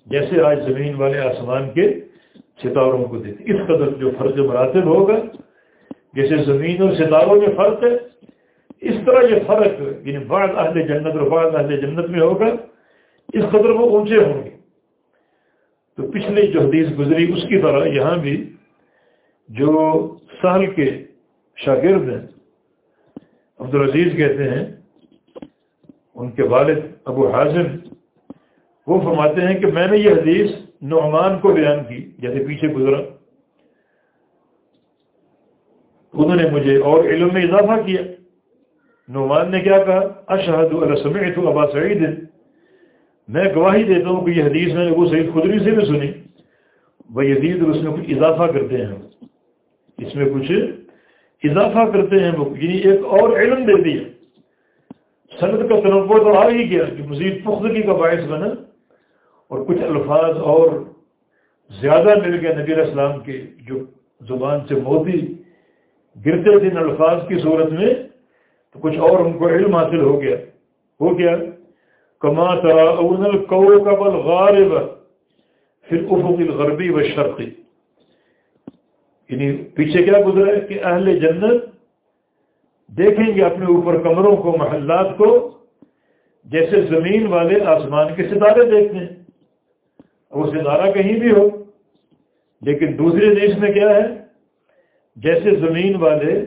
جیسے آج زمین والے آسمان کے ستاروں کو دیکھیں۔ اس قدر جو فرض مراتب ہوگا، جیسے زمین اور ستاروں میں فرق ہے اس طرح یہ فرق یعنی بعض اہل جنت اور بعض اہل جنت میں ہوگا، اس قدر وہ اونچے ہوں گے۔ تو پچھلی جو حدیث گزری، اس کی طرح یہاں بھی جو سہل کے شاگرد ہیں، عبدالعزیز کہتے ہیں، ان کے والد ابو حاضم وہ فرماتے ہیں کہ میں نے یہ حدیث نعمان کو بیان کی جیسے پیچھے گزرا۔ انہوں نے مجھے اور علم میں اضافہ کیا۔ نعمان نے کیا کہا؟ اشہد السمعت ابا سعید. میں گواہی دیتا ہوں کہ یہ حدیث میں نے وہ سعید خدری سے بھی سنی۔ وہ یزید اور اس میں کچھ اضافہ کرتے ہیں۔ اس میں کچھ اضافہ کرتے ہیں۔ وہ یعنی ایک اور علم دے دیا۔ سند کا تنوع تو آ ہی گیا کہ مزید پختگی کا باعث بنا۔ اور کچھ الفاظ اور زیادہ مل گئے نبی اسلام کے جو زبان سے موتی گرتے تھے ان الفاظ کی صورت میں۔ تو کچھ اور ان کو علم حاصل ہو گیا۔ ہو گیا۔ کما ترا اون القو قبل غارب پھر افق الغربی و شرقی یعنی پیچھے کیا گزرا ہے کہ اہل جنت دیکھیں گے اپنے اوپر کمروں کو، محلات کو، جیسے زمین والے آسمان کے ستارے دیکھتے ہیں۔ وہ ستارہ کہیں بھی ہو۔ لیکن دوسرے دیش میں کیا ہے؟ جیسے زمین والے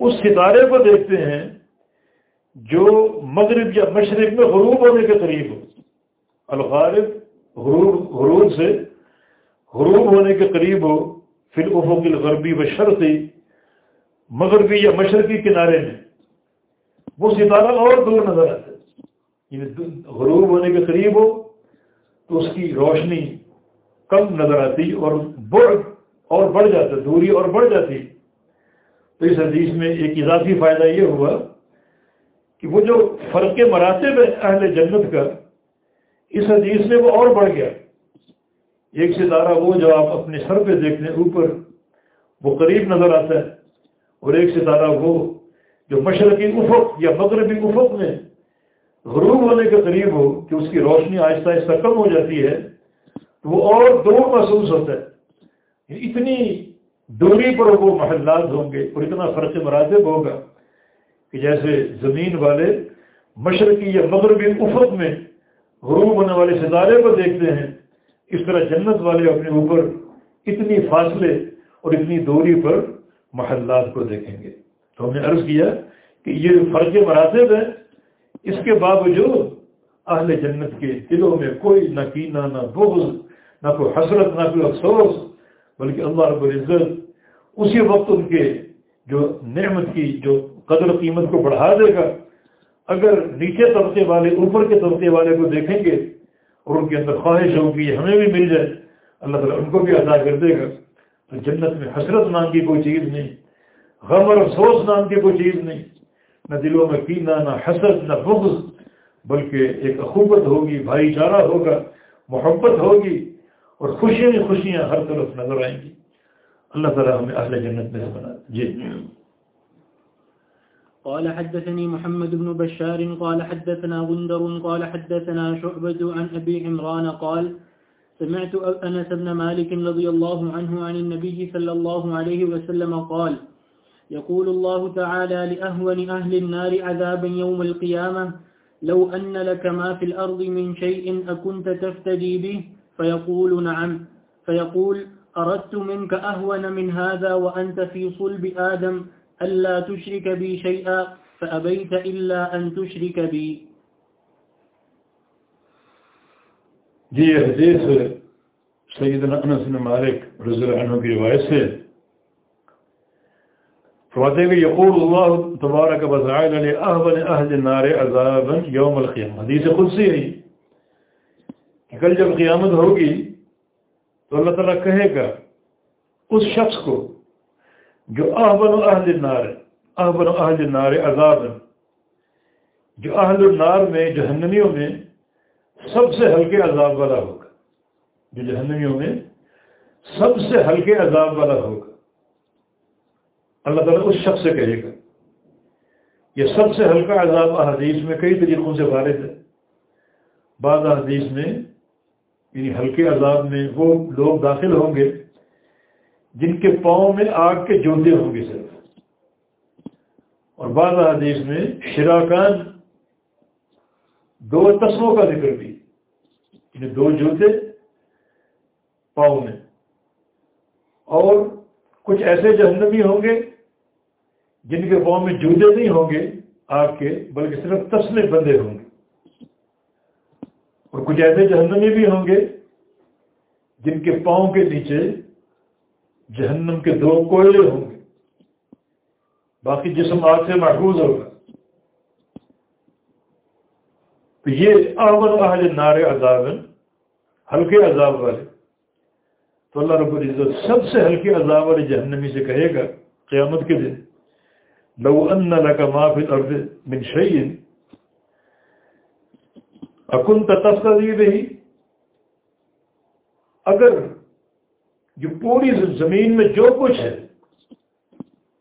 اس ستارے کو دیکھتے ہیں جو مغرب یا مشرق میں غروب ہونے کے قریب ہو۔ الغارب غروب غروب سے غروب ہونے کے قریب ہو۔ پھر افق الغربی و شرطی مغربی یا مشرقی کنارے میں۔ وہ ستارہ اور دور نظر آتا ہے یعنی غروب ہونے کے قریب ہو تو اس کی روشنی کم نظر آتی اور بڑھ اور بڑھ جاتا دوری اور بڑھ جاتی۔ تو اس حدیث میں ایک اضافی فائدہ یہ ہوا کہ وہ جو فرق مراتب ہے اہل جنت کا، اس حدیث میں وہ اور بڑھ گیا۔ ایک ستارہ وہ جو آپ اپنے سر پہ دیکھتے ہیں اوپر وہ قریب نظر آتا ہے، اور ایک ستارہ وہ جو مشرقی افق یا مغربی افق میں غروب ہونے کے قریب ہو، کہ اس کی روشنی آہستہ آہستہ کم ہو جاتی ہے، تو وہ اور دور محسوس ہوتا ہے۔ یعنی اتنی دوری پر وہ محلات ہوں گے اور اتنا فرق مراتب ہوگا کہ جیسے زمین والے مشرقی یا مغربی افق میں غروب ہونے والے ستارے کو دیکھتے ہیں، اس طرح جنت والے اپنے اوپر اتنی فاصلے اور اتنی دوری پر محلات کو دیکھیں گے۔ تو ہم نے عرض کیا کہ یہ فرق مراتب ہے اس کے باوجود اہل جنت کے دلوں میں کوئی نہ کینہ، نہ بغض، نہ کوئی حسرت، نہ کوئی افسوس بلکہ اللہ رب العزت اسی وقت ان کے جو نعمت کی، جو قدر قیمت کو بڑھا دے گا۔ اگر نیچے طبقے والے، اوپر کے طبقے والے کو دیکھیں گے اور ان کے اندر خواہش ہوگی ہمیں بھی مل جائے، اللہ تعالیٰ ان کو بھی ادا کر دے گا۔ تو جنت میں حسرت نام کی کوئی چیز نہیں، غم اور افسوس نام کی کوئی چیز نہیں۔ نہ دلوں میں کینہ، نہ حسرت نہ بغض، بلکہ ایک اخوبت ہوگی، بھائی چارہ ہوگا، محبت ہوگی۔ اور خوشیاں خوشیاں ہر طرف نظر آئیں گی۔ اللہ تعالیٰ ہمیں اہل جنت میں بنا جی۔ قال حدثني محمد بن بشار، قال حدثنا غندر، قال حدثنا شعبة عن أبي عمران، قال سمعت أنس بن مالك رضي الله عنه عن النبي صلى الله عليه وسلم قال يقول الله تعالى لأهون أهل النار عذابا يوم القيامة لو أن لك ما في الأرض من شيء أكنت تفتدي به فيقول نعم. فيقول، أردت منك أهون من هذا وأنت في صلب آدم ألا تشرك بي شيئا، فأبيت إلا أن تشرك بي. جی یہ حدیث سیدنا انس بن مالک رضی اللہ عنہ کی روایت سے فرماتے ہیں کہ یقول اللہ تبارک بزائل علی احبن اہل النار عذابا یوم القیام حدیث قدسی ہے کہ کل جب قیامت ہوگی تو اللہ تعالیٰ کہے گا، اس شخص کو جو احبن اہل النار احبن اہل النار عذابا جو اہل النار میں، جہنمیوں میں سب سے ہلکے عذاب والا ہوگا۔ جو جہنمیوں میں سب سے ہلکے عذاب والا ہوگا۔ اللہ تعالیٰ اس شخص سے کہے گا، یہ سب سے ہلکا عذاب احادیث میں کئی طریقوں سے وارد ہے۔ بعض احادیث میں یعنی ہلکے عذاب میں وہ لوگ داخل ہوں گے، جن کے پاؤں میں آگ کے جوتے ہوں گے صرف۔ اور بعض احادیث میں شراکان دو تسموں کا ذکر بھی یعنی دو جوتے پاؤں میں۔ اور کچھ ایسے جہنمی ہوں گے جن کے پاؤں میں جوتے نہیں ہوں گے، آگ کے، بلکہ صرف تسمے بندے ہوں گے۔ اور کچھ ایسے جہنمی بھی ہوں گے جن کے پاؤں کے نیچے جہنم کے دو کوئلے ہوں گے۔ باقی جسم آگ سے محفوظ ہوگا۔ تو یہ احمد اہل نار عذاب ہلکے عذاب والے۔ تو اللہ رب العزت سب سے ہلکے عذاب والے جہنمی سے کہے گا، قیامت کے دن، لو ان لك ما في الارض من شيء اكنت تفتدي به اگر جو پوری زمین میں جو کچھ ہے،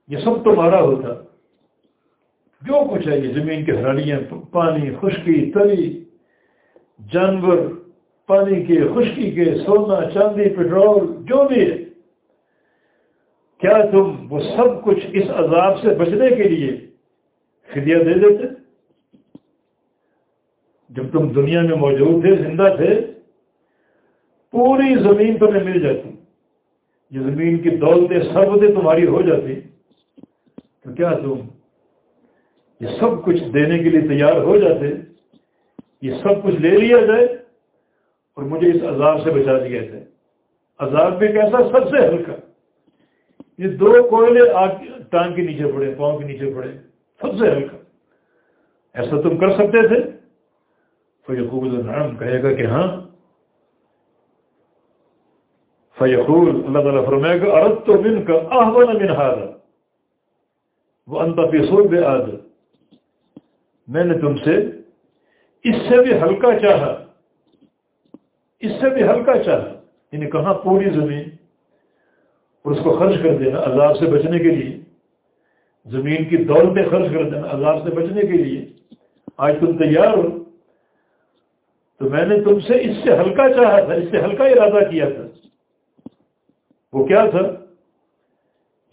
یہ سب تمہارا ہوتا۔ جو کچھ ہے، یہ زمین کی ہرالیاں پانی، خشکی تری جانور، پانی کے، خشکی کے، سونا، چاندی پیٹرول جو بھی ہے۔ کیا تم وہ سب کچھ اس عذاب سے بچنے کے لیے فدیہ دے دیتے؟ جب تم دنیا میں موجود تھے، زندہ تھے، پوری زمین تمہیں مل جاتی۔ یہ زمین کی دولتیں سربتیں تمہاری ہو جاتی۔ تو کیا تم یہ سب کچھ دینے کے لیے تیار ہو جاتے؟ یہ سب کچھ لے لیا جائے اور مجھے اس عذاب سے بچا دیا جائے۔ عذاب بھی کیسا سب سے ہلکا۔ یہ دو کوئلے آگ ٹانگ کے نیچے پڑے، پاؤں کے نیچے پڑے، سب سے ہلکا۔ ایسا تم کر سکتے تھے؟ فیقول نعم، کہے گا کہ ہاں۔ فیقول، اللہ تعالیٰ فرمائے گا عرض تو من کا آہوان من ہارا وہ انتفی بے عادت میں نے تم سے اس سے بھی ہلکا چاہا۔ اس سے بھی ہلکا چاہا۔ یعنی کہاں پوری زمین؟ اور اس کو خرچ کر دینا عذاب سے بچنے کے لیے۔ زمین کی دولتیں خرچ کر دینا عذاب سے بچنے کے لیے۔ آج تم تیار ہو۔ تو میں نے تم سے اس سے ہلکا چاہا تھا، اس سے ہلکا ارادہ کیا تھا۔ وہ کیا تھا؟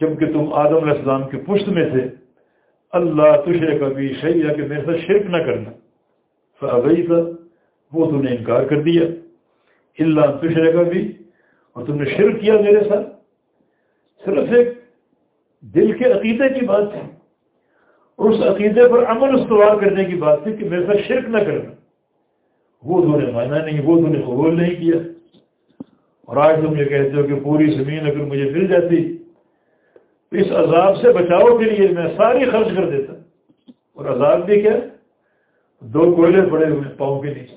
جبکہ تم آدم علیہ السلام کی پشت میں تھے۔ اللہ تشرے کبھی شہیا کہ میرے ساتھ شرک نہ کرنا۔ فبئی کا وہ تم نے انکار کر دیا۔ اللہ تشرے کا بھی اور تم نے شرک کیا میرے ساتھ۔ صرف ایک دل کے عقیدے کی بات تھی۔ اور اس عقیدے پر عمل استوار کرنے کی بات تھی کہ میرے ساتھ شرک نہ کرنا۔ وہ تو نے مانا نہیں وہ تو نے قبول نہیں کیا۔ اور آج تم یہ کہتے ہو کہ پوری زمین اگر مجھے مل جاتی تو اس عذاب سے بچاؤ کے لیے میں ساری خرچ کر دیتا۔ اور عذاب بھی کیا؟ دو کوئلے پڑے ہوئے پاؤں کے نیچے۔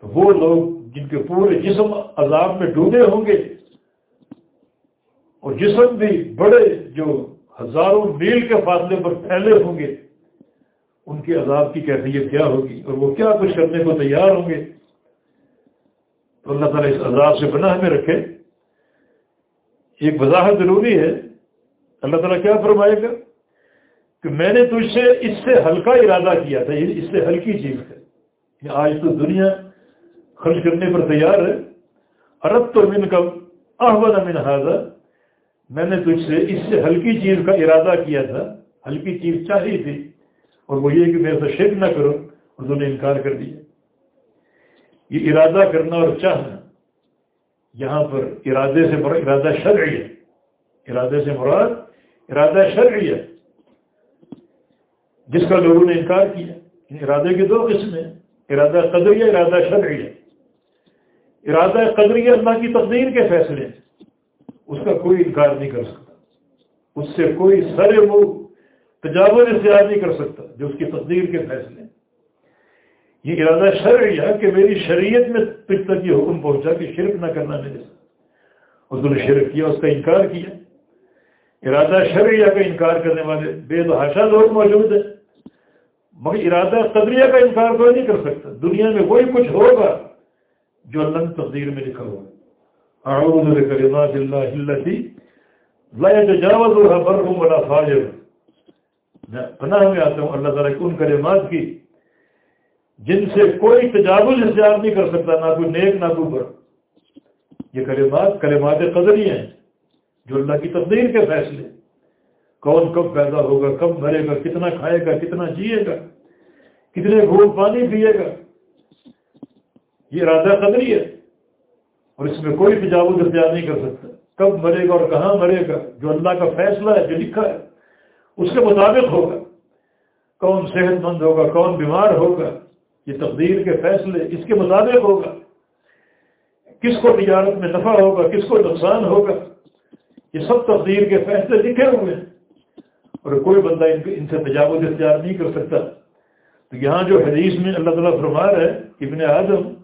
تو وہ لوگ جن کے پورے جسم عذاب میں ڈوبے ہوں گے، اور جسم بھی بڑے جو ہزاروں میل کے فاصلے پر پھیلے ہوں گے ان کے عذاب کی کیفیت کیا ہوگی اور وہ کیا کچھ کرنے کو تیار ہوں گے؟ تو اللہ تعالیٰ اس عذاب سے بنا ہمیں رکھے۔ ایک وضاحت ضروری ہے۔ اللہ تعالیٰ کیا فرمائے گا؟ کہ میں نے تجھ سے اس سے ہلکا ارادہ کیا تھا یعنی اس سے ہلکی چیز ہے۔ آج تو دنیا خرچ کرنے پر تیار ہے۔ عرب تو من کم احمد امن حاضر میں نے تجھ سے اس سے ہلکی چیز کا ارادہ کیا تھا، ہلکی چیز چاہی تھی۔ اور وہ یہ کہ میرے سے شرک نہ کرو اور تو نے انکار کر دیا۔ یہ ارادہ کرنا اور چاہنا، یہاں پر ارادے سے مراد، ارادہ شرعی ہے ارادے سے مراد ارادہ شرعی ہے جس کا لوگوں نے انکار کیا۔ یعنی ارادے کی دو قسمیں ارادہ قدریہ، ارادہ شرعی ہے ارادہ قدریہ اللہ کی تقدیر کے فیصلے اس کا کوئی انکار نہیں کر سکتا۔ اس سے کوئی سر وہ تجاوز اختیار نہیں کر سکتا، جو اس کی تقدیر کے فیصلے۔ یہ ارادہ شرعیہ کہ میری شریعت میں تجھ تک یہ حکم پہنچا کہ شرک نہ کرنا میرے ساتھ۔ اس نے شرک کیا، اس کا انکار کیا۔ ارادہ شرعیہ کا انکار کرنے والے بے دہاشا لوگ موجود ہیں۔ مگر ارادہ قدریہ کا انکار کوئی نہیں کر سکتا۔ دنیا میں وہی کچھ ہوگا جو اللہ نے تقدیر میں لکھا ہوگا اعوذ اللہ لا يتجاوز ولا فاجر۔ پناہ میں آتا ہوں، اللہ تعالیٰ کی ان کلمات کی، جن سے کوئی تجاوز اختیار نہیں کر سکتا، نہ کوئی نیک، نہ کوئی بر یہ کلمات کلمات قدری ہیں، جو اللہ کی تقدیر کے فیصلے۔ کون کب پیدا ہوگا، کب مرے گا، کتنا کھائے گا، کتنا جیے گا، کتنے گھوٹ پانی پیے گا۔ یہ ارادہ قدری ہے، اور اس میں کوئی تجاوز اختیار نہیں کر سکتا۔ کب مرے گا اور کہاں مرے گا، جو اللہ کا فیصلہ ہے، جو لکھا ہے۔ اس کے مطابق ہوگا۔ کون صحت مند ہوگا، کون بیمار ہوگا، یہ تقدیر کے فیصلے اس کے مطابق ہوگا۔ کس کو تجارت میں نفع ہوگا، کس کو نقصان ہوگا، یہ سب تقدیر کے فیصلے لکھے ہوئے ہیں۔ اور کوئی بندہ ان سے تجاوز اختیار نہیں کر سکتا۔ تو یہاں جو حدیث میں اللہ تعالیٰ فرما ہے، ابن اعظم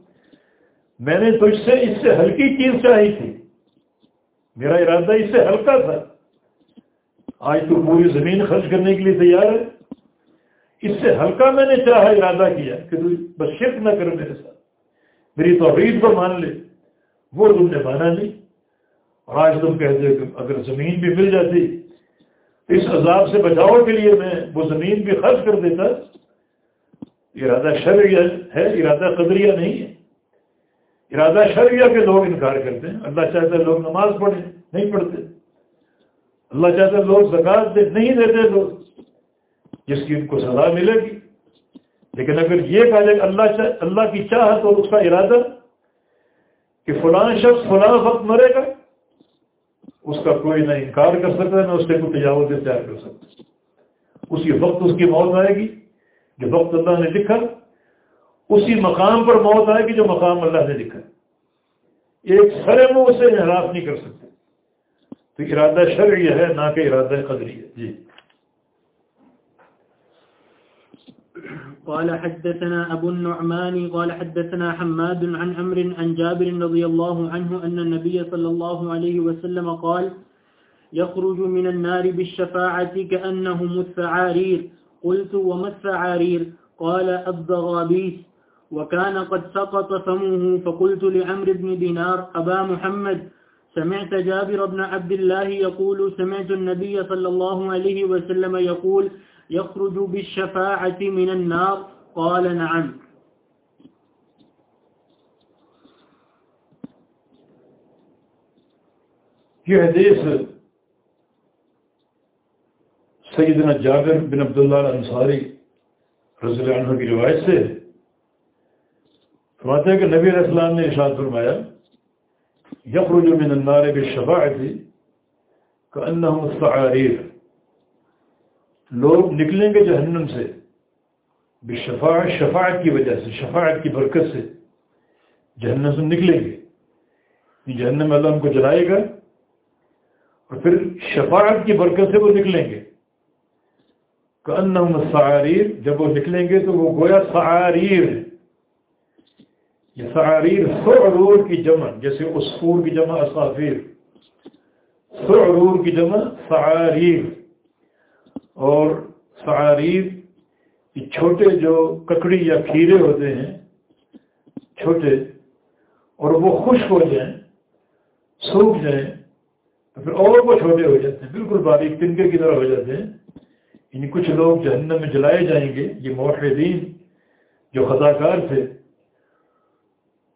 میں نے تو اس سے اس سے ہلکی چیز چاہی تھی۔ میرا ارادہ اس سے ہلکا تھا۔ آج تو پوری زمین خرچ کرنے کے لیے تیار ہے۔ اس سے ہلکا میں نے چاہا ارادہ کیا کہ تو بس شرک نہ کر میرے ساتھ۔ میری توحید کو مان لے۔ وہ تم نے مانا نہیں۔ اور آج تم کہتے ہو کہ اگر زمین بھی مل جاتی اس عذاب سے بچاؤ کے لیے میں وہ زمین بھی خرچ کر دیتا۔ ارادہ شرعیہ ہے، ارادہ قدریہ نہیں ہے۔ ارادہ شرعیہ کے لوگ انکار کرتے ہیں۔ اللہ چاہتا ہے لوگ نماز پڑھیں، نہیں پڑھتے۔ اللہ چاہتا ہے لوگ زکات دے، نہیں دیتے لوگ جس کی ان کو سزا ملے گی۔ لیکن اگر یہ کہا جائے اللہ چاہ، اللہ کی چاہ تو اس کا ارادہ کہ فلاں شخص فلاں وقت مرے گا، اس کا کوئی نہ انکار کر سکتا ہے، نہ اس سے کوئی تجاوز اختیار کر سکتا اسی وقت اس کی موت آئے گی، جو وقت اللہ نے لکھا، اسی مقام پر موت آئے گی جو مقام اللہ نے لکھا۔ ایک سرے میں اسے انحراف نہیں کر سکتے تو ارادہ شرعی ہے نہ کہ ارادہ قدری ہے۔ جی۔ قال حدثنا أبو النعمان قال حدثنا حماد عن أمر عن جابر رضي الله عنه أن النبي صلى الله عليه وسلم قال يخرج من النار بالشفاعة كأنه الثعارير قلت وما الثعارير قال الضغابيس. وكان قد سقط فمه فقلت لعمر بن دينار أبا محمد سمعت جابر بن عبد الله يقول سمعت النبي صلى الله عليه وسلم يقول يخرج بالشفاعة من النار. قال، نعم. یہ حدیث سیدنا جابر بن عبداللہ انصاری رضی اللہ عنہ کی روایت سے فرماتے ہیں کہ نبی علیہ السلام نے ارشاد فرمایا یخرج من النار بالشفاعت کانہم الصعاریر لوگ نکلیں گے جہنم سے بشفاعت شفاعت کی وجہ سے، شفاعت کی برکت سے جہنم سے نکلیں گے. جہنم اللہ ان کو جلائے گا اور پھر شفاعت کی برکت سے وہ نکلیں گے. کانہم الصعاریر جب وہ نکلیں گے تو وہ گویا سعاریر یہ سعاریر سعرور کی جمع، جیسے اسفور کی جمع اسافیر سعرور کی جمع سعاریر اور سعاریر یہ چھوٹے جو ککڑی یا کھیرے ہوتے ہیں، چھوٹے، اور وہ خشک ہو جائیں، سوکھ جائیں، تو پھر اور وہ چھوٹے ہو جاتے ہیں، بالکل باریک تنکے کی طرح ہو جاتے ہیں۔ یعنی کچھ لوگ جہنم میں جلائے جائیں گے، یہ موحدین جو خطا کار تھے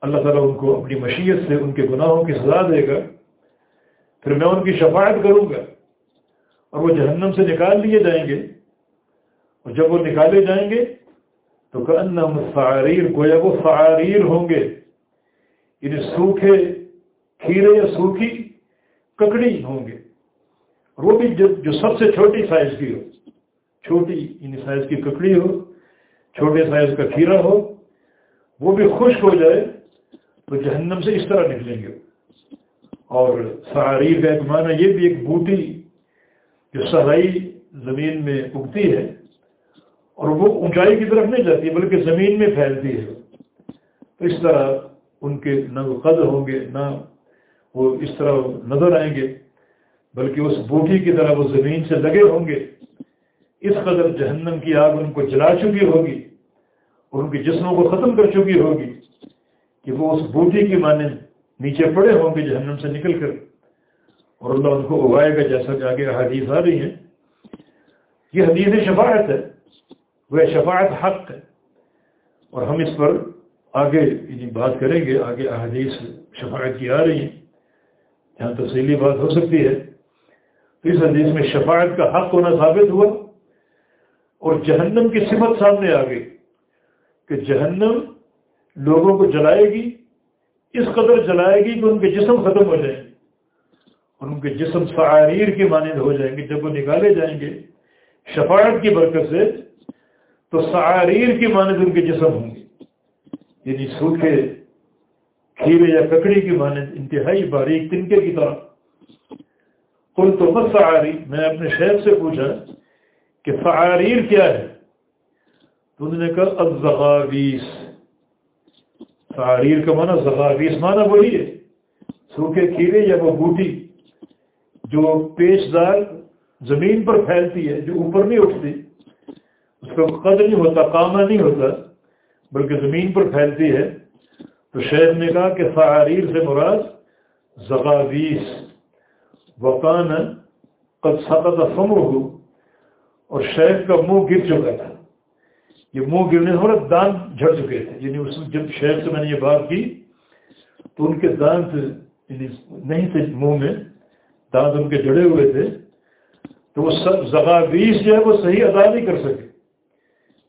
اللہ تعالیٰ ان کو اپنی مشیت سے، ان کے گناہوں کی سزا دے گا۔ پھر میں ان کی شفاعت کروں گا اور وہ جہنم سے نکال لیے جائیں گے۔ اور جب وہ نکالے جائیں گے تو فعاریر گویا وہ فعاریر ہوں گے۔ یعنی سوکھے کھیرے یا سوکھی ککڑی ہوں گے۔ اور وہ بھی جو سب سے چھوٹی سائز کی ہو۔ چھوٹی یعنی سائز کی ککڑی ہو، چھوٹے سائز کا کھیرا ہو، وہ بھی خشک ہو جائے۔ تو جہنم سے اس طرح نکلیں گے۔ اور سہاریر کا ایک معنی یہ بھی ایک بوٹی جو سہائی زمین میں اگتی ہے اور وہ اونچائی کی طرف نہیں جاتی، بلکہ زمین میں پھیلتی ہے۔ تو اس طرح ان کے نہ وہ قد ہوں گے، نہ وہ اس طرح نظر آئیں گے، بلکہ اس بوٹی کی طرح وہ زمین سے لگے ہوں گے۔ اس قدر جہنم کی آگ ان کو جلا چکی ہوگی اور ان کے جسموں کو ختم کر چکی ہوگی۔ کہ وہ اس بوٹی کی مانند نیچے پڑے ہوں گے جہنم سے نکل کر۔ اور اللہ ان کو اگائے گا جیسا کہ آگے حدیث آ رہی ہیں۔ یہ حدیث شفاعت ہے۔ وہ شفاعت حق ہے۔ اور ہم اس پر آگے یعنی بات کریں گے۔ آگے احادیث شفاعت کی آ رہی ہیں۔ جہاں تفصیلی بات ہو سکتی ہے۔ تو اس حدیث میں شفاعت کا حق ہونا ثابت ہوا۔ اور جہنم کی سمت سامنے آ گئی کہ جہنم لوگوں کو جلائے گی، اس قدر جلائے گی کہ ان کے جسم ختم ہو جائیں گے۔ اور ان کے جسم سعاریر کی مانند ہو جائیں گے۔ جب وہ نکالے جائیں گے شفاعت کی برکت سے، تو سعاریر کی مانند ان کے جسم ہوں گے۔ یعنی سوکھے، کھیرے یا ککڑی کی مانند انتہائی باریک تنکے کی طرح۔ کل تو بس سعاری میں اپنے شہر سے پوچھا کہ فعاریر کیا ہے؟ تو انہوں نے کہا، الزغاویس۔ فعاریر کا معنی زغاویس معنی وہی ہے۔ سوکھے کھیرے یا وہ بوٹی جو پیش دار زمین پر پھیلتی ہے، جو اوپر نہیں اٹھتی، اس کا قدر نہیں ہوتا کامہ نہیں ہوتا، بلکہ زمین پر پھیلتی ہے۔ تو شہر نے کہا کہ فعاریر سے مراد زغاویس وقان قد سقط فمہ اور شیخ کا منہ گر چکا تھا۔ یہ منہ گرنے سے دانت جھڑ چکے تھے۔ یعنی اس جب شیخ سے میں نے یہ بات کی تو ان کے دانت یعنی نہیں تھے منہ میں دانت ان کے جڑے ہوئے تھے۔ تو وہ سب زغاویز جو ہے وہ صحیح ادا نہیں کر سکے۔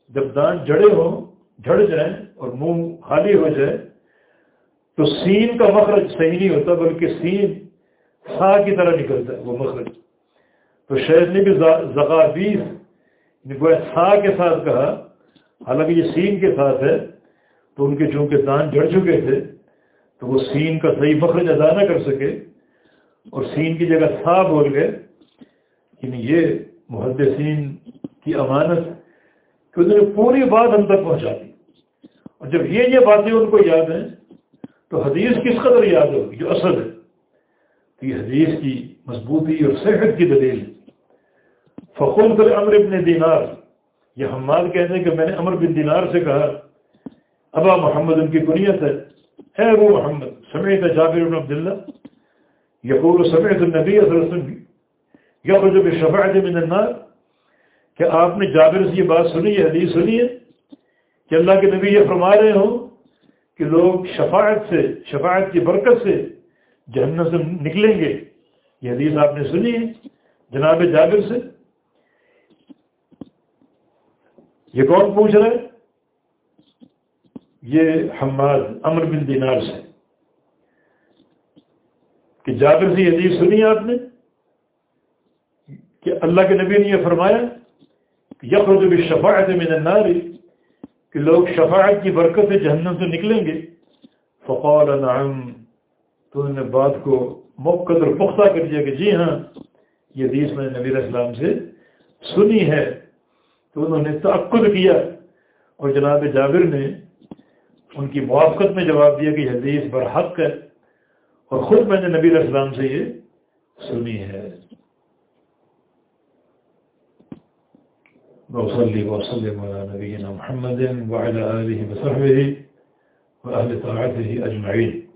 جب دانت جڑے ہوں، جھڑ جائیں اور منہ خالی ہو جائے، تو سین کا مخرج صحیح نہیں ہوتا، بلکہ سین سا کی طرح نکلتا ہے، وہ مخرج۔ تو شہر نے بھی زغابیس یعنی سا کے ساتھ کہا حالانکہ یہ سین کے ساتھ ہے، تو ان کے چونکہ دان جڑ چکے تھے، تو وہ سین کا صحیح مخرج ادا نہ کر سکے اور سین کی جگہ سا بول گئے۔ یعنی یہ محدثین کی امانت کہ انہوں نے پوری بات ہم تک پہنچا دی۔ اور جب یہ یہ باتیں ان کو یاد ہیں، تو حدیث کس قدر یاد ہوگی جو اصل ہے؟ تو یہ حدیث کی مضبوطی اور صحت کی دلیل۔ فخر کر امر ابن دینار یہ حماد کہتے ہیں کہ میں نے امر بن دینار سے کہا، ابا محمد ان کی کنیت ہے۔ اے ابو محمد سمیت جابر بن عبداللہ؟ یقول سمیت النبی صلی اللہ علیہ وسلم یخرج بشفاعت من النار۔ کہ آپ نے جابر سے یہ بات سنی ہے، حدیث سنی ہے کہ اللہ کے نبی یہ فرما رہے ہوں کہ لوگ شفاعت سے، شفاعت کی برکت سے جہنم سے نکلیں گے۔ یہ حدیث آپ نے سنی ہے جناب جابر سے۔ یہ کون پوچھ رہے یہ حماد امر بن دینار سے۔ کہ جابر سے حدیث سنی آپ نے؟ کہ اللہ کے نبی نے یہ فرمایا کہ یخرج بالشفاعت من النار، کہ لوگ شفاعت کی برکت سے جہنم سے نکلیں گے۔ فقال نعم، تو انہوں نے بات کو مقدر پختہ کر دیا کہ جی ہاں یہ حدیث میں نبی اسلام سے سنی ہے۔ تو انہوں نے تعقد کیا اور جناب جابر نے ان کی موافقت میں جواب دیا کہ حدیث برحق ہے اور خود میں نے نبی اسلام سے یہ سنی ہے۔ وصلي وسلم على نبينا محمد وعلى آله وصحبه وأهل طاعته أجمعين